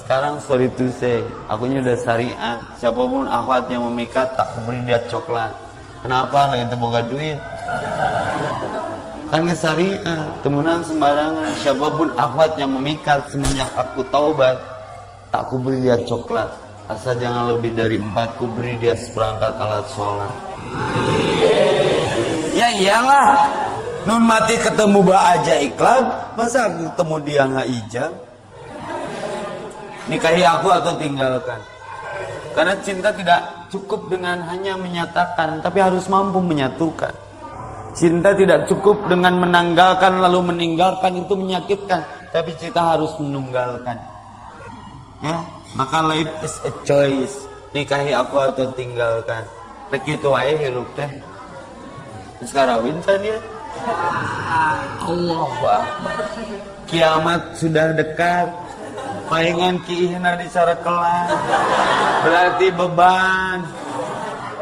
Speaker 1: sekarang sorry to say akunya udah syariat siapa pun akhwat yang memikat tak beri dia coklat. Kenapa? Lagi terbuka duit. Kan ke syariat temenan sembarangan. Siapa pun akhwat yang memikat semenjak aku taubat tak ku beri dia coklat. Asal jangan lebih dari empat ku beri dia seperangkat alat sholat. Ya iyalah. Nun mati ketemu ba aja iklan, masa ketemu dia nggak ijab? Nikahi aku atau tinggalkan? Karena cinta tidak cukup dengan hanya menyatakan, tapi harus mampu menyatukan. Cinta tidak cukup dengan menanggalkan lalu meninggalkan itu menyakitkan, tapi cinta harus menunggalkan. Ya, maka life is a choice. Nikahi aku atau tinggalkan. Begitu aja hidup teh sekarang kan ya Allah kiamat sudah dekat palingan kiihna di kelas. Berarti beban.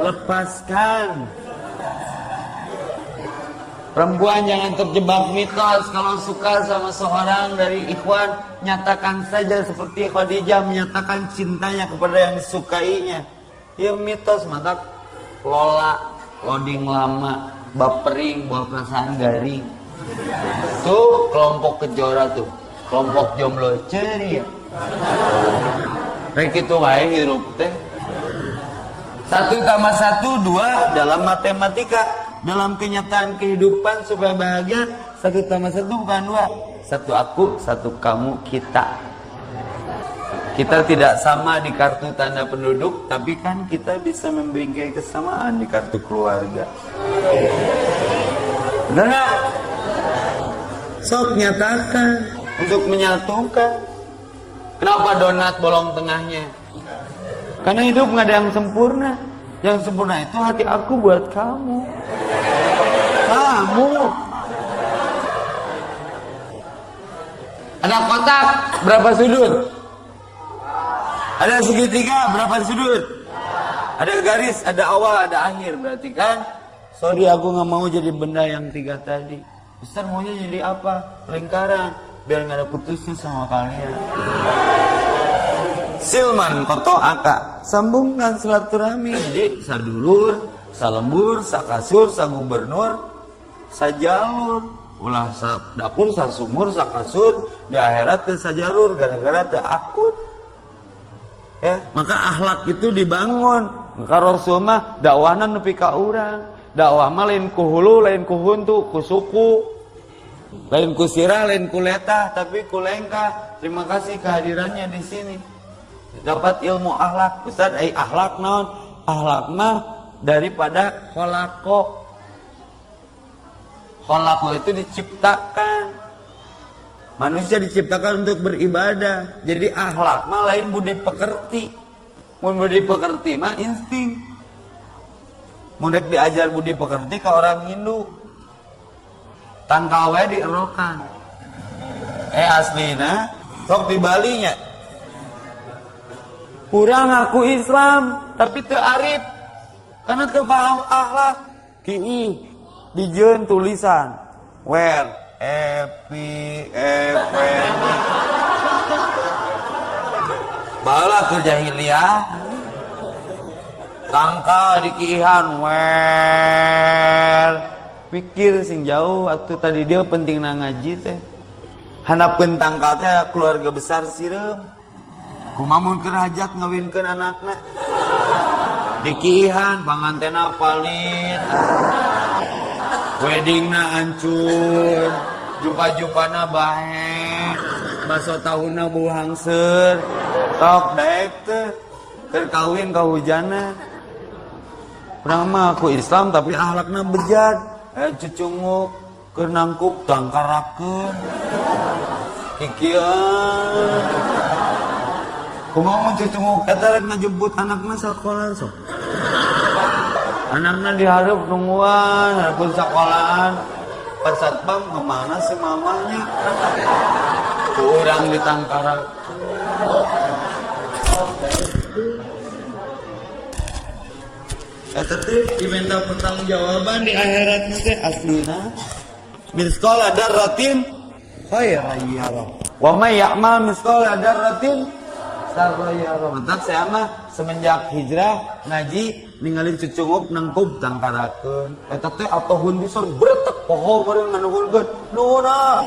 Speaker 1: Lepaskan. Perempuan jangan terjebak mitos kalau suka sama seorang dari ikhwan. Nyatakan saja seperti Khadijah menyatakan cintanya kepada yang disukainya. Ya mitos mata lola loading lama. Bapering bawa perasaan garing. Tuh kelompok kejora tuh kelompok jomblo ceria Rek itu wae hirup teh. Satu tambah satu dua dalam matematika dalam kenyataan kehidupan supaya bahagia. Satu tambah satu bukan dua. Satu aku satu kamu kita. Kita tidak sama di kartu tanda penduduk, tapi kan kita bisa membingkai kesamaan di kartu keluarga. Benar? Sok nyatakan untuk menyatukan. Kenapa donat bolong tengahnya? Karena hidup nggak ada yang sempurna. Yang sempurna itu hati aku buat kamu. Kamu. Ada kotak berapa sudut? Ada segitiga berapa sudut? Ada garis, ada awal, ada akhir berarti kan? Sorry aku nggak mau jadi benda yang tiga tadi. Ustaz maunya jadi apa? Lingkaran biar nggak ada putusnya sama kalian. Silman koto aka sambungkan silaturahmi jadi sadulur, salembur, sakasur, sagubernur, sajalur, ulah sa dapur, sasumur, sakasur, di akhirat ke sajalur gara-gara teu akut. Ya, maka akhlak itu dibangun. Maka Rasul mah dakwahna nepi ka urang. Dakwah mah lain ku hulu, lain ku huntu, ku suku, lain ku sirah, lain ku letah, tapi ku lengkah. Terima kasih kehadirannya di sini. Dapat ilmu akhlak. Ustaz, eh akhlak naon? Akhlak mah daripada kholako. Kholako itu diciptakan. Manusia diciptakan untuk beribadah. Jadi akhlak mah lain budi pekerti. Mun budi pekerti mah insting. Mudah diajar budi pekerti ke orang Hindu. Tangkawe dierokan. Eh aslina sok di Bali nya. Kurang aku Islam tapi teu arif. Karena teu paham akhlak. Kini dijeun tulisan where epi epi Bala kerja hiliyah tangka dikihan well pikir sing jauh waktu tadi dia penting na ngaji teh. Handapkeun tangkal teh keluarga besar sirem. Kumamun keur hajat ngawinkeun anakna. Dikihan pangantena palit. Weddingna hancur. Jumpa-jumpana bae baso tahunna buhangser tok daek teh. Keur kawin kahujana Urang mah aku Islam tapi akhlakna bejat. Eh cucunguk keur nangkup tangkarakeun. Kikieuan. Kumaha mun cucunguk eta rek ngajemput anakna sakola sok. Anakna diharap nungguan, harapun sekolahan. Pas satpam ke mana si mamanya? Kurang ditangkarak. Eta teh diminta pertanggungjawaban di akhirat teh aslina. Min sekolah darratin khairan yara. Wa may ya'mal misqala darratin sarra yara. Mantap saya mah semenjak hijrah ngaji ninggalin cucunguk nangkub tangkarakeun. Eta teh atohun bisa bretek poho meureun nganuhulkeun. Nuhuna.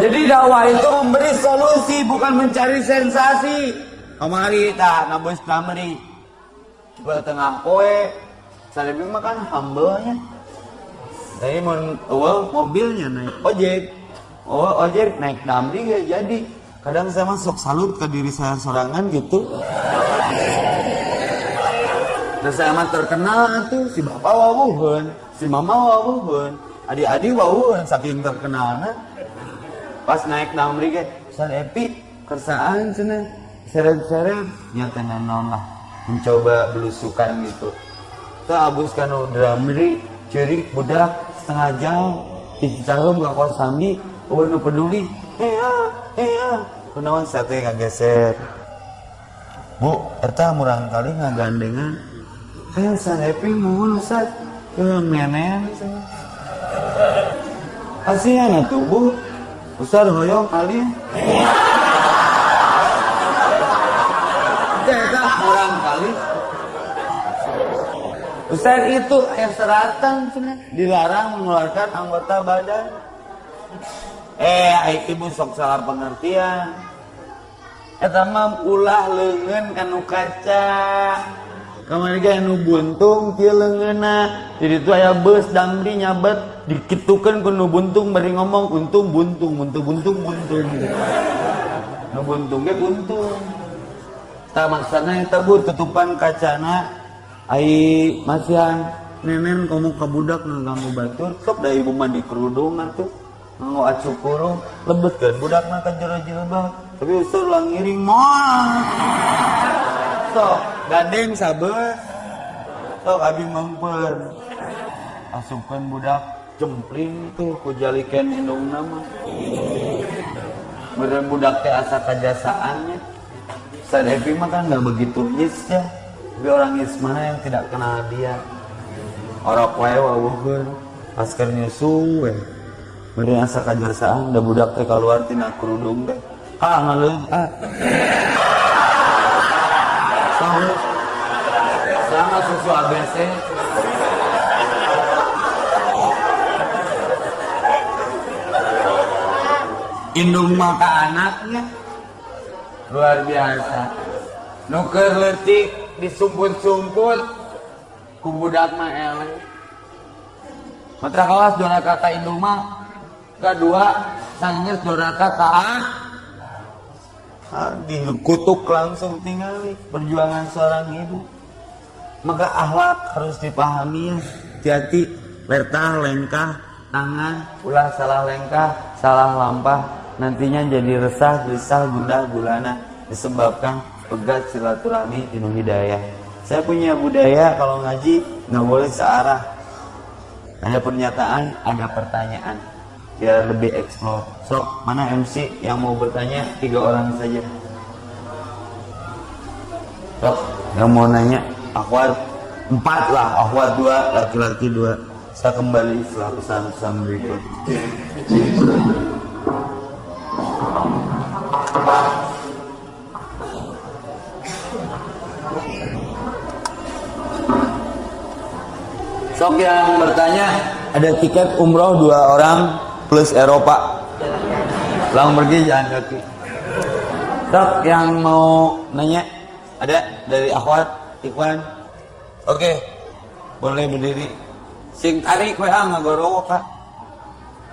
Speaker 1: Jadi dakwah itu memberi solusi bukan mencari sensasi. Kamari tak nabus kamari. Coba tengah kowe. Saya mah kan humble-nya. Tapi mun eueuh mobilnya naik ojek. Oh, ojek naik damri gak jadi. Kadang saya masuk salut ke diri saya sorangan gitu. Terus saya mah terkenal tuh si bapak wawuhun, si mama wawuhun, adik-adik wawuhun saking terkenalnya. Pas naik damri ge, san epi kersaan cenah seret-seret? Nyata naon lah. Mencoba belusukan gitu. Kita abuskan dramri ciri budak setengah jam. Di Citarum gak kos sambi. Oh nu peduli iya iya. Kunaon sate ngageser bu eta murang kali ngagandengan eh sanepi mohon ustad ke menen. Kasihan atuh bu. Ustad hoyong kali Ustaz itu air seratan dilarang mengeluarkan anggota badan. Eh, ibu sok salah pengertian. Eta mah ulah leungeun kanu kaca. Kamari ge anu buntung kieu leungeunna. Jadi itu aya beus damri nyabet dikitukeun ku nu buntung bari ngomong untung buntung, buntung buntung buntung. Nu buntung ge buntung. Tak maksana eta tutupan kacana ai masihan. Nenen kamu ke budak nganggu batur sok da ibu mandi kerudung tuh nganggo acu kurung. Lebet kan budak mah kan jero-jero tapi usah lah ngiring moal. Sok gandeng sabar. Sok abi memper asupkan budak cempling tuh ku jalikan indung nama. Bener budak teh asa kajasaannya. Ustaz Epi mah kan nggak begitu his ya tapi orang yang tidak kenal dia orang wae wawuhkeun pasker nyusu we. Bener asa kajasaan da budak teh keluar tina kerudung teh. Ah ngaleun ah sama. Sama susu ABC indung maka anaknya. Luar biasa. Nuker letik disumput-sumput ku budak mah ele matra kelas doraka ka indung mah. Kedua sangir doraka ka ah, dikutuk langsung tinggali perjuangan seorang ibu. Maka akhlak harus dipahami ya. Hati-hati. Lertah lengkah tangan ulah salah lengkah salah lampah. Nantinya jadi resah, gelisah, gundah, gulana. Disebabkan pegat silaturahmi di hidayah. Saya punya budaya kalau ngaji nggak boleh searah. Ada pernyataan, ada pertanyaan. Ya lebih eksplor. So, mana MC yang mau bertanya? Tiga orang saja. So, yang mau nanya, akhwat empat lah, akhwat dua, laki-laki dua. Saya kembali setelah pesan-pesan berikut. Sok yang bertanya ada tiket umroh dua orang plus Eropa. Lang pergi jangan kaki. Sok yang mau nanya ada dari akhwat Ikhwan. Oke. Boleh berdiri. Sing tarik we ah.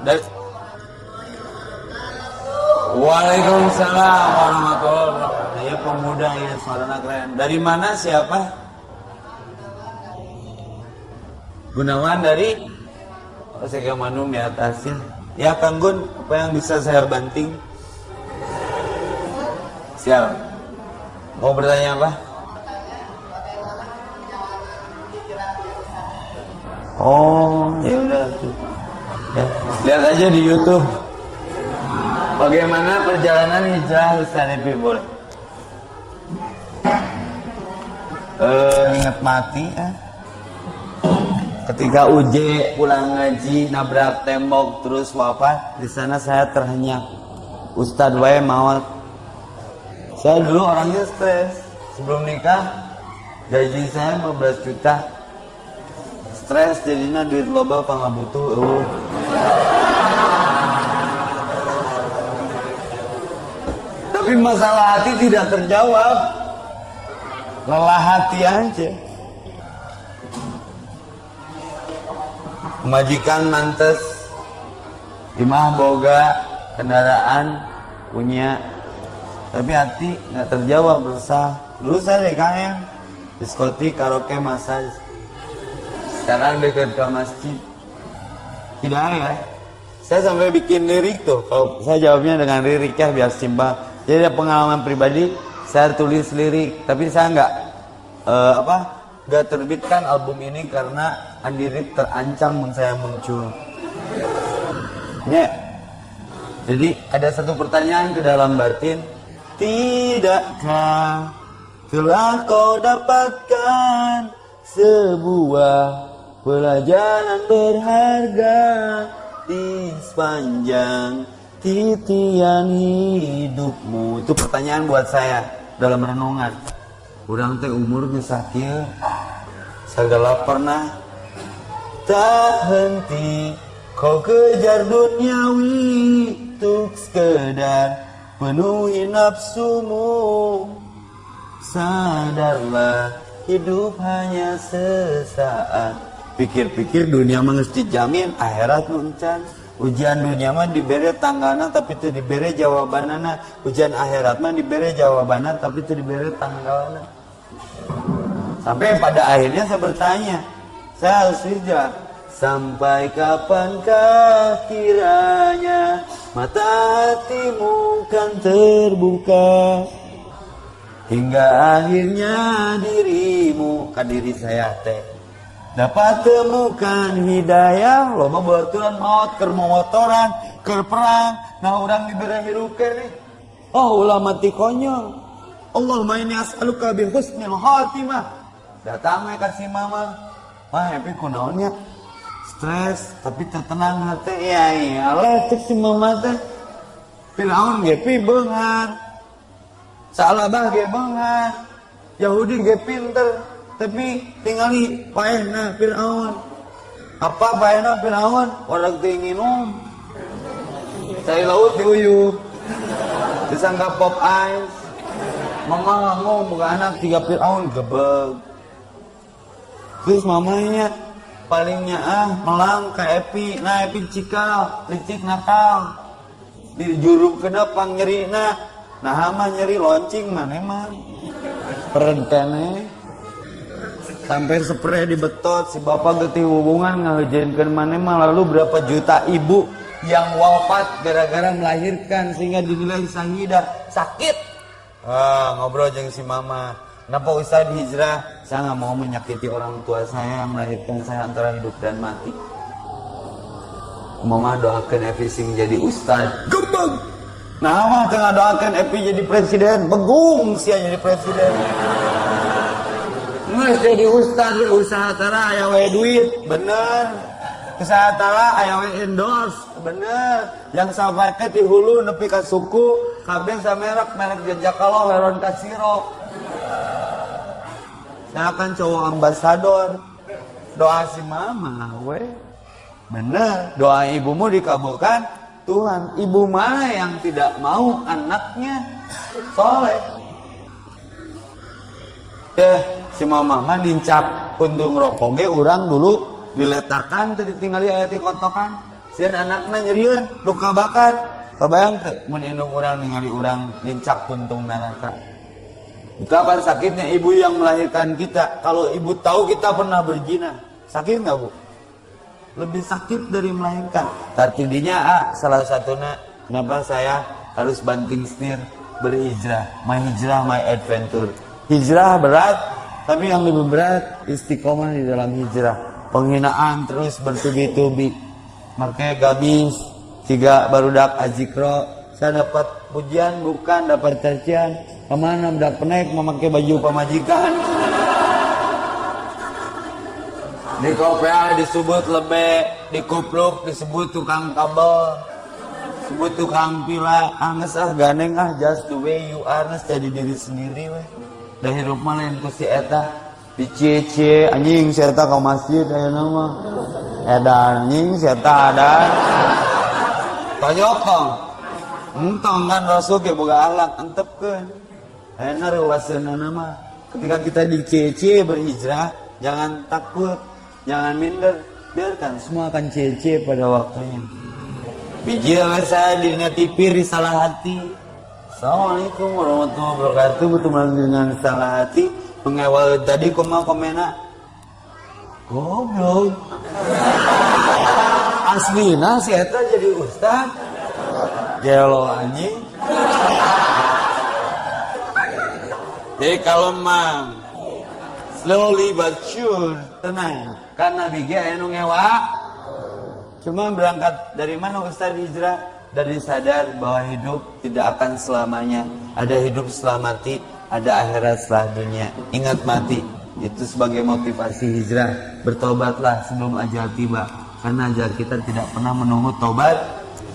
Speaker 1: Dari Waalaikumsalam warahmatullahi wabarakatuh. Ya pemuda ya suaranya keren. Dari mana siapa? Gunawan dari Sega Manum di atasnya. Ya Kang Gun, apa yang bisa saya banting? Siap. Mau bertanya apa? Oh, ya udah tuh. Ya, lihat aja di YouTube. Bagaimana perjalanan hijrah Ustaz Epi boleh? Eh, ingat mati eh? Ketika UJ pulang ngaji nabrak tembok terus wafat, di sana saya terhenyak. Ustadz wae maut. Saya dulu orangnya stres. Sebelum nikah gaji saya 15 juta. Stres jadinya duit loba pangabutuh. Uh. Tapi masalah hati tidak terjawab. Lelah hati aja. Majikan mantes. Imah boga kendaraan punya. Tapi hati nggak terjawab berusaha dulu saya DKM diskotik karaoke massage. Sekarang dekat ke masjid. Tidak ya? Saya sampai bikin lirik tuh. Kalau saya jawabnya dengan lirik ya biar simpel. Jadi ada pengalaman pribadi saya tulis lirik. Tapi saya nggak uh, apa nggak terbitkan album ini karena Andi Rip terancam saya muncul. Ya. Jadi ada satu pertanyaan ke dalam batin. Tidakkah telah kau dapatkan sebuah pelajaran berharga di sepanjang titian hidupmu? Itu pertanyaan buat saya dalam renungan. Kurang teh umurnya sakit. Segala pernah. Tak henti. Kau kejar duniawi. Tuk sekedar penuhi nafsumu. Sadarlah hidup hanya sesaat. Pikir-pikir dunia mengesti jamin akhirat nuncan Ujian dunia mah diberi tanggana tapi itu diberi jawabanana. Ujian akhirat mah diberi jawabanana tapi itu diberi tanggalana Sampai pada akhirnya saya bertanya Saya harus hijrah. Sampai kapankah kiranya mata hatimu kan terbuka? Hingga akhirnya dirimu kan diri saya teh dapat temukan hidayah. Lo mau baturan maut ke motoran ke perang. Nah orang diberi oh ulama ti konyol. Allah ini as'aluka bi husnil khatimah. Datang kasih mama. Wah happy kunaonnya stres tapi tertenang hati. Ya iya lah cek si mama teh. Fir'aun ge salah bah ge beungar Yahudi ge pinter tapi tingali paehna Fir'aun. Apa paehna Fir'aun? Orang tingin om saya laut diuyup disangka pop ice mama ngomong bukan anak tiga Fir'aun. Gebeg. Terus mamanya palingnya ah melang ke Epi. Nah Epi cikal licik nakal. Di juru kenapa nyeri nah. Nah hama nyeri loncing mana emang perentene sampai spray dibetot si bapak getih hubungan ngehujankan mana mah lalu berapa juta ibu yang wafat gara-gara melahirkan sehingga dinilai sahidah sakit. Ah ngobrol jeng si mama. Kenapa Ustaz hijrah? Saya nggak mau menyakiti orang tua saya yang melahirkan saya antara hidup dan mati. Mama doakan Evi sing jadi Ustaz. Gembang! Nah mah tengah doakan Evi jadi presiden. Begung sih jadi presiden Nges jadi ustad usaha tara aya we duit, bener. Usaha tara aya we endorse, bener. Yang sabarke di hulu nepi ka suku, kabeh samerek merek jejakalo weron kasiro. Saya akan cowok ambasador. Doa si mama, we. Bener, doa ibumu dikabulkan. Tuhan, ibu mana yang tidak mau anaknya soleh? Si mama mah nincap untung rokok ge urang dulu diletakkan tadi tinggal ayat kotokan. Sian anaknya nyerian luka bakar. Kebayang teh mun indung urang ningali urang nincap puntung neraka. Kapan sakitnya ibu yang melahirkan kita. Kalau ibu tahu kita pernah berzina sakit nggak bu? Lebih sakit dari melahirkan. Tartidinya ah salah satunya kenapa saya harus banting setir? Berhijrah my hijrah my adventure. Hijrah berat tapi yang lebih berat istiqomah di dalam hijrah. Penghinaan terus bertubi-tubi. Makanya gabis tiga barudak azikro saya dapat pujian bukan. Dapat cacian. Ke mana? Budak penek memakai baju pemajikan. Di kopea disebut lebih di kupluk disebut tukang kabel disebut tukang pila. Anges ah ganeng ah just the way you are jadi diri sendiri weh dah hirup mah lain ku si eta dicie anjing si eta ka masjid aya nama. Edan anjing si eta ada. Tanyokong entong kan rasul ke boga alak antepkeun ayeuna reuaseuna nama. Ketika kita dicie berhijrah jangan takut jangan minder. Biarkan semua akan cie pada waktunya. Biji saya dirinya tipir di salah hati Assalamualaikum warahmatullahi wabarakatuh. Bertemu dengan salah hati. Mengawal tadi koma komena Goblok. Aslina si Eta jadi ustaz. Gelo anjing. Jadi kalau mang Slowly but sure Tenang. Karena bigi anu ngewa. Cuma berangkat dari mana Ustaz hijrah dari sadar bahwa hidup tidak akan selamanya. Ada hidup setelah mati, ada akhirat setelah dunia. Ingat mati, itu sebagai motivasi hijrah. Bertobatlah sebelum ajal tiba. Karena ajal kita tidak pernah menunggu tobat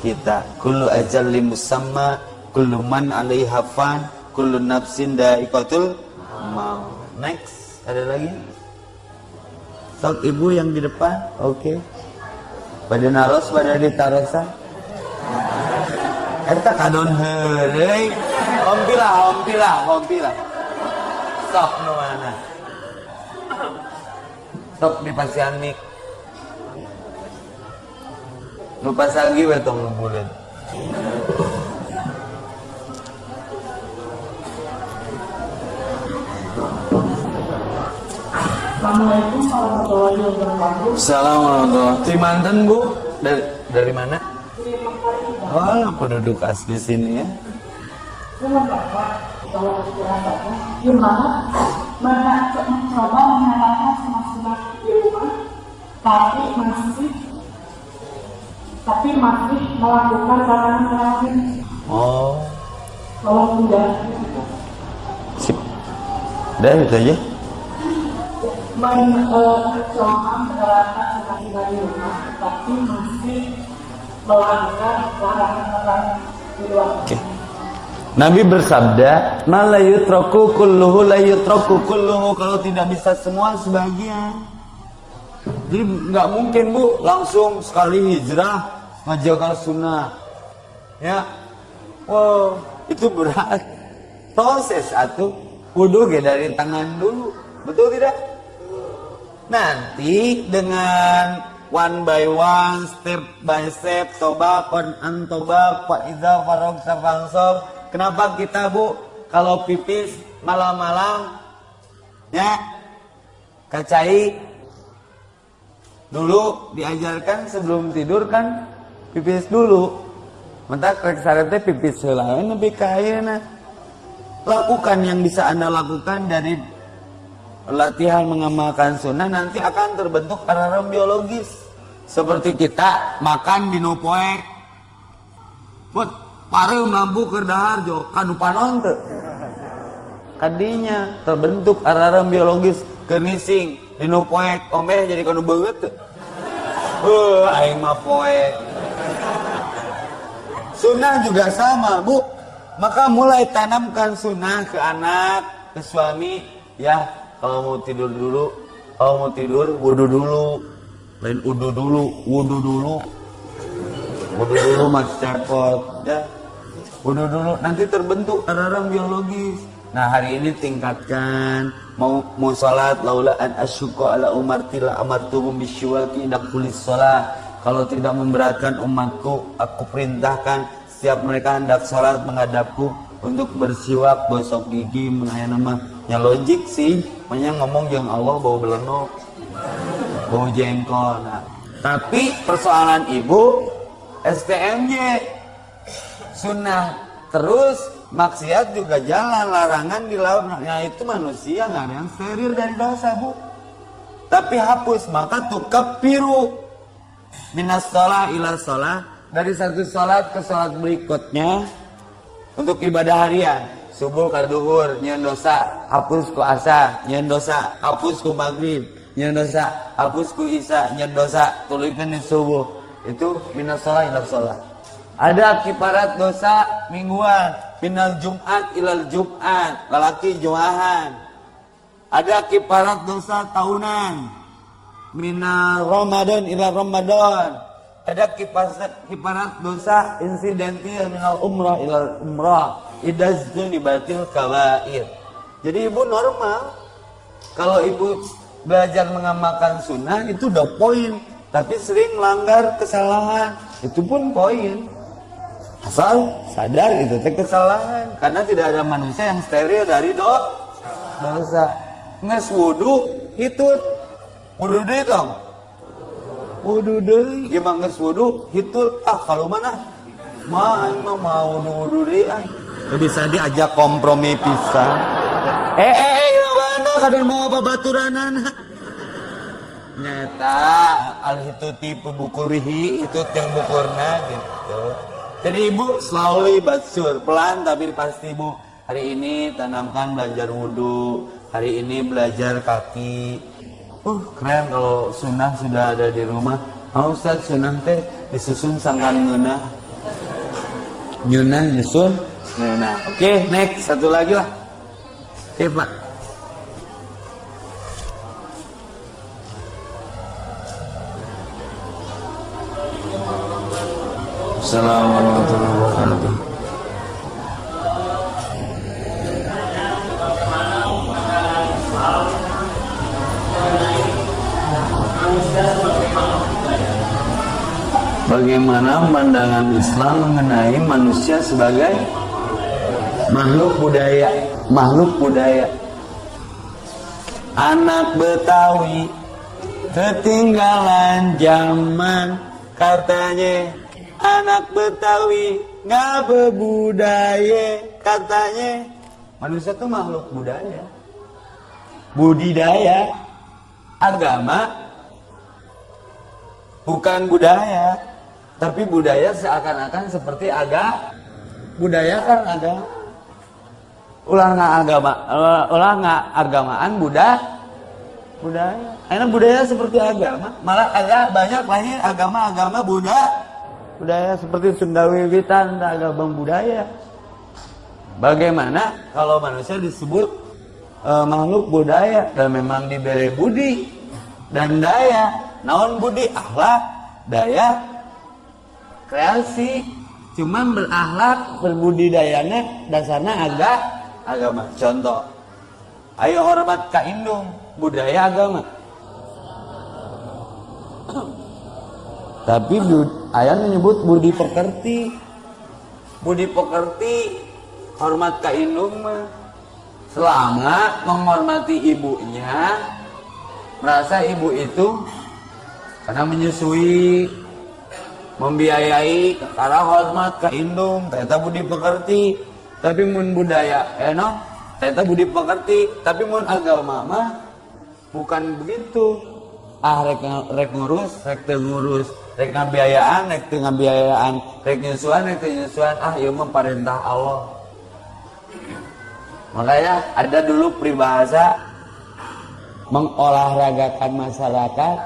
Speaker 1: kita. Kullu ajal limusamma, kullu man alaiha fan, kullu nafsin da'iqatul mau. Next, ada lagi? Sok ibu yang di depan, oke. Okay. Pada naros, pada ditarosan. Eta kadon heureuy. Hompilah, hompilah, hompilah. Sok nu mana? Sok di pasian mik. Nu pasagi we tong buleut.
Speaker 2: Assalamualaikum warahmatullahi wabarakatuh.
Speaker 1: Assalamualaikum. Di mantan bu? Dari dari mana? Oh, penduduk asli sini ya.
Speaker 2: Mengenalkan semaksimal di rumah tapi masih tapi masih melakukan
Speaker 1: Oh,
Speaker 2: kalau tidak
Speaker 1: sip. Udah itu aja.
Speaker 2: mencoba menerapkan rumah tapi masih
Speaker 1: Nabi bersabda, "Ma la yutraku kulluhu la yutraku kulluhu." Kalau tidak bisa semua sebagian. Jadi nggak mungkin bu langsung sekali hijrah ngajakan sunnah. Ya, wow itu berat. Proses atau wudhu dari tangan dulu, betul tidak? Nanti dengan one by one, step by step, toba kon an toba, fa iza farog fansab. Kenapa kita bu kalau pipis malam-malam ya kacai dulu diajarkan sebelum tidur kan pipis dulu. Mata krek sarete pipis heula nepi ka. Lakukan yang bisa Anda lakukan dari latihan mengamalkan sunnah nanti akan terbentuk alarm biologis. Seperti kita makan di nopoek. Put pare mampu ke dahar jo kanu panon teu kadinya terbentuk alarm biologis kenising di omeh jadi kanu banget Heuh, aing mah poek Sunnah juga sama, Bu. Maka mulai tanamkan sunnah ke anak, ke suami. Ya, kalau mau tidur dulu, kalau mau tidur, wudhu dulu. Lain wudhu dulu, wudhu dulu. Wudhu dulu mas cepot. Ya, wudhu dulu. Nanti terbentuk alarm biologis. Nah hari ini tingkatkan mau mau sholat laula an asyuqa ala umartila amartuhum bisyuwaki indak kulis sholat kalau tidak memberatkan umatku, aku perintahkan setiap mereka hendak sholat menghadapku untuk bersiwak, gosok gigi, menayang nama. Ya logik sih, makanya ngomong yang Allah bau belenok, bau jengkol. Nah, tapi persoalan ibu STMJ sunnah terus maksiat juga jalan larangan dilakukan. Nah itu manusia nggak ada yang steril dari dosa bu. Tapi hapus maka tukap piru minas sholat ila sholat dari satu sholat ke sholat berikutnya untuk ibadah harian subuh ke duhur nyen dosa hapus ku asa nyen dosa hapus ku maghrib nyen dosa hapus ku isya nyen dosa tulihkan di subuh itu minas sholat ila sholat ada kiparat dosa mingguan minal jumat ilal jumat lalaki juahan ada kiparat dosa tahunan minal Ramadan ila Ramadan. Ada kiparat dosa insidentil minal umrah ila umrah. Idazun dibatil kabair. Jadi ibu normal. Kalau ibu belajar mengamalkan sunnah itu udah poin. Tapi sering melanggar kesalahan. Itu pun poin. Asal sadar itu teh kesalahan. Karena tidak ada manusia yang steril dari do dosa. Nges wudhu hitut Wudu deh dong. Wudu deh. Gimana nges wudu? Hitul. Ah kalau mana? Mah, mah mau wudu wudu deh. Ah. Bisa diajak kompromi pisah. Eh, eh, eh, mana? Kadang mau apa baturanan? Nyata, al itu tipe bukurihi, itu yang bukurna gitu. Jadi ibu slowly but sure, pelan tapi pasti ibu. Hari ini tanamkan belajar wudhu, hari ini belajar kaki, Uh, keren kalau sunnah sudah ada di rumah. Mau Ustaz sunnah teh disusun sangkan ngena. Nyunah nyusun ngena. Oke, okay, next satu lagi lah. Oke, okay, Pak. Assalamualaikum warahmatullahi wabarakatuh. Bagaimana pandangan Islam mengenai manusia sebagai makhluk budaya? Makhluk budaya. Anak Betawi ketinggalan zaman katanya. Anak Betawi nggak berbudaya katanya. Manusia itu makhluk budaya. Budidaya agama bukan budaya tapi budaya seakan-akan seperti agak budaya kan agama ulah nggak agama ulah nggak agamaan budaya budaya karena budaya seperti agama malah ada banyak lahir agama-agama budaya budaya seperti Sunda Wiwitan agama budaya. Bagaimana kalau manusia disebut uh, makhluk budaya? Dan memang diberi budi dan daya. Naon budi? Akhlak daya kreasi. Cuman berakhlak berbudidayanya dasarnya agak agama. Contoh ayo hormat ka indung budaya agama. Tapi ayah menyebut budi pekerti. Budi pekerti hormat ka indung mah selama menghormati ibunya. Merasa ibu itu karena menyusui membiayai karena hormat ke indung. Ternyata budi pekerti tapi mun budaya eh no? Ternyata budi pekerti tapi mun agama mah bukan begitu. Ah rek, rek ngurus rek ngurus. Rek ngabiayaan rek ngabiayaan. Rek nyusuan rek nyusuan. Ah iya mah perintah Allah. Makanya ada dulu peribahasa mengolahragakan masyarakat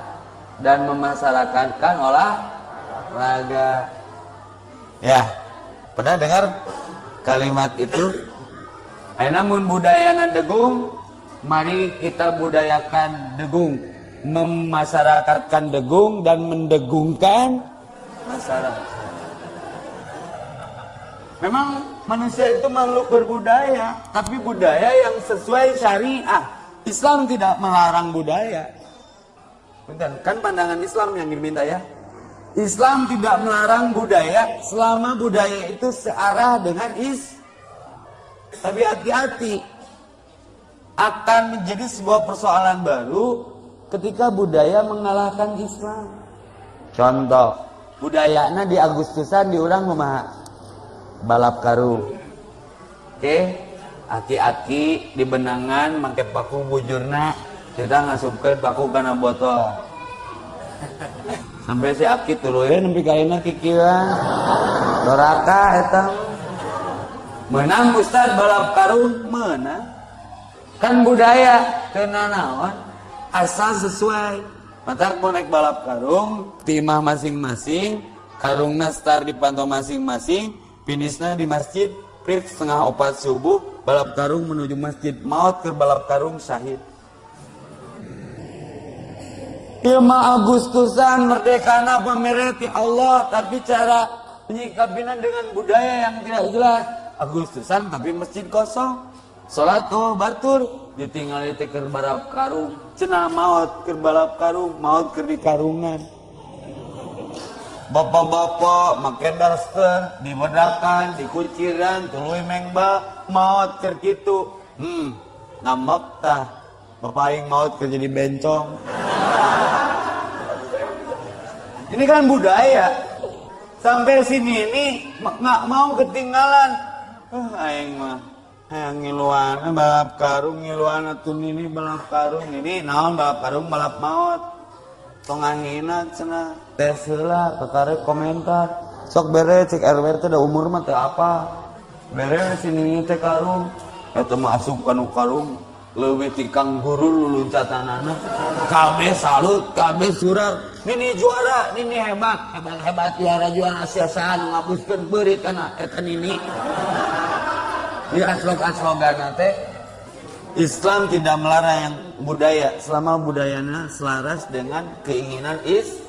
Speaker 1: dan memasyarakatkan olahraga. Ya, pernah dengar kalimat itu? Namun budaya degung, mari kita budayakan degung, memasyarakatkan degung dan mendegungkan masyarakat. Memang manusia itu makhluk berbudaya, tapi budaya yang sesuai syariah. Islam tidak melarang budaya. Bentar, kan pandangan Islam yang diminta ya. Islam tidak melarang budaya selama budaya itu searah dengan is. Tapi hati-hati akan menjadi sebuah persoalan baru ketika budaya mengalahkan Islam. Contoh, budayanya di Agustusan diurang rumah balap karu. Oke, aki-aki di benangan make paku bujurna kita ngasupkeun paku kana botol sampai si aki tuluy nepi ka ayeuna kikieuan doraka eta. Menang Ustaz balap karung menang. Kan budaya naon? Asal sesuai. Mata naik balap karung timah masing-masing. Karungna start di pantau masing-masing. Finishnya di masjid. Prit setengah opat subuh balap karung menuju masjid. Maut ke balap karung syahid Ilma Agustusan merdekana pemerintah Allah tapi cara menyikapinya dengan budaya yang tidak jelas. Agustusan tapi masjid kosong. Salat tuh batur. Ditinggal di teker balap karung. Cenah maut ke balap karung. Maut ke di karungan. Bapak-bapak make daster dibedakan, dikuciran, tuluy mengba, maut keur kitu. Hmm, ngambek tah. Bapak aing maut keur jadi bencong. Ini kan budaya. Sampai sini ini nggak mau ketinggalan. Uh, aing mah. Hayang ngiluan balap karung ngiluan atun ini balap karung ini. Naon balap karung? Balap maut. Tong angina cenah. Heula kakare komentar. Sok bere cek RW teh da umur mah apa? Bere sini teh karung. Eta mah asup kanu karung leuwih ti kang guru luluncatanana kabeh salut kabeh surat nini juara nini hebat hebat hebat juara juara siasaan ngabuskeun beurit kana eta nini di aslog-aslogan teh Islam tidak melarang yang budaya selama budayanya selaras dengan keinginan is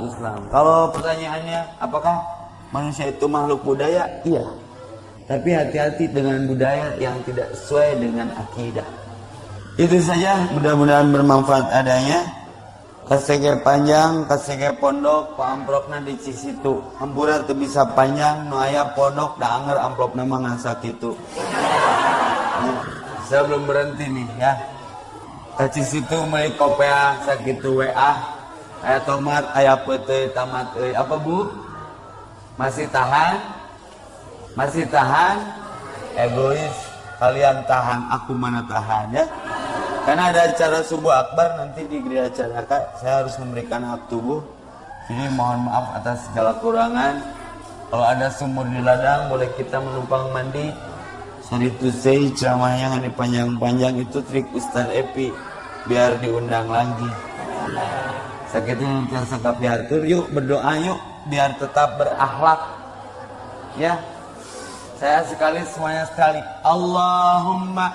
Speaker 1: Islam. Kalau pertanyaannya apakah manusia itu makhluk budaya? Iya. Tapi hati-hati dengan budaya yang tidak sesuai dengan akidah. Itu saja, mudah-mudahan bermanfaat adanya. Kasege panjang, kasege pondok, pak amplopna di situ. Hampura tuh bisa panjang, nu aya pondok, da anger amplopna mah ngasak itu. Saya belum berhenti nih ya. Di situ mulai kopea sakitu WA. Aya tomat, aya pete, tamat euy. Apa Bu? Masih tahan? Masih tahan? Egois. Kalian tahan, aku mana tahan ya. Karena ada acara subuh akbar nanti di gereja acara saya harus memberikan hak tubuh. Jadi mohon maaf atas segala kurangan. Kalau ada sumur di ladang, boleh kita menumpang mandi. Sorry to say, ceramahnya yang panjang-panjang itu trik Ustaz Epi biar diundang lagi. Sakitnya sakap biartur, yuk berdoa yuk biar tetap berakhlak. Ya, saya sekali semuanya sekali. Allahumma,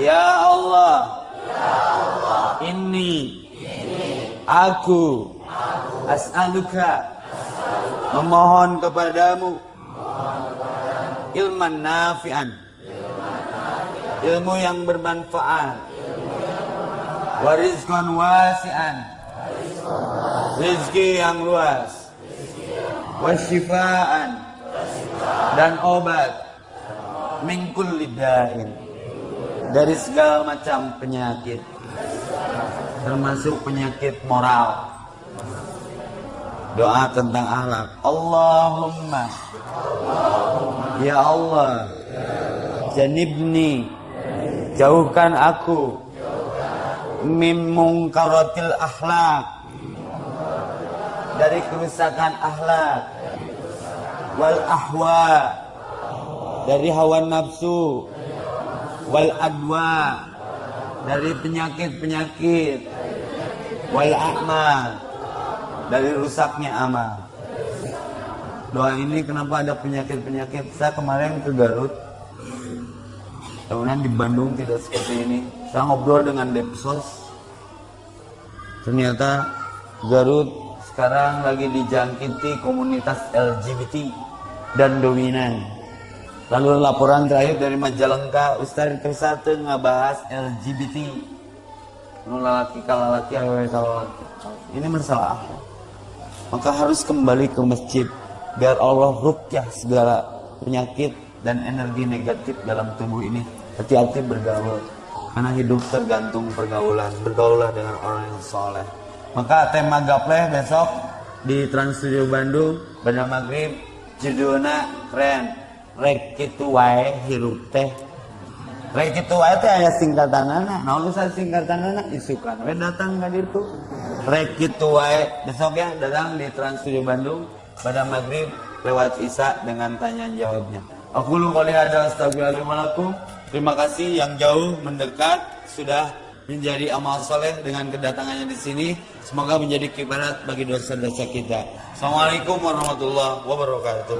Speaker 1: ya Allah, ini aku. As'aluka. Memohon kepadamu. Ilman nafi'an. Ilmu yang bermanfaat. Warizkan wasi'an. Rizki yang luas. Wasyifaan dan obat. Mingkul lidain dari segala macam penyakit. Termasuk penyakit moral. Doa tentang akhlak. Allahumma. Ya Allah. Janibni. Jauhkan aku. Mim mungkaratil akhlak. Dari kerusakan akhlak wal ahwa dari hawa nafsu wal adwa dari penyakit-penyakit wal amal dari rusaknya amal. Doa ini kenapa ada penyakit-penyakit? Saya kemarin ke Garut tahunan di Bandung tidak seperti ini. Saya ngobrol dengan Depsos. Ternyata Garut sekarang lagi dijangkiti komunitas LGBT dan dominan. Lalu laporan terakhir dari Majalengka Ustaz Trisate ngebahas LGBT lalaki kalalaki kalalaki ini masalah maka harus kembali ke masjid biar Allah rukyah segala penyakit dan energi negatif dalam tubuh ini. Hati-hati bergaul karena hidup tergantung pergaulan bergaulah dengan orang yang soleh. Maka tema gapleh besok di Trans Studio Bandung pada maghrib judulnya keren rek itu wae hirup teh Rek itu wae teh aya singkatanana. Naon usah singkatanana isukan we datang ka ditu. Rek itu wae besok ya datang di Trans Studio Bandung pada maghrib lewat Isa dengan tanya jawabnya. Aku lu kali ada astagfirullahaladzim. Terima kasih yang jauh mendekat sudah menjadi amal soleh dengan kedatangannya di sini. Semoga menjadi kibarat bagi dosa-dosa kita. Assalamualaikum warahmatullahi wabarakatuh.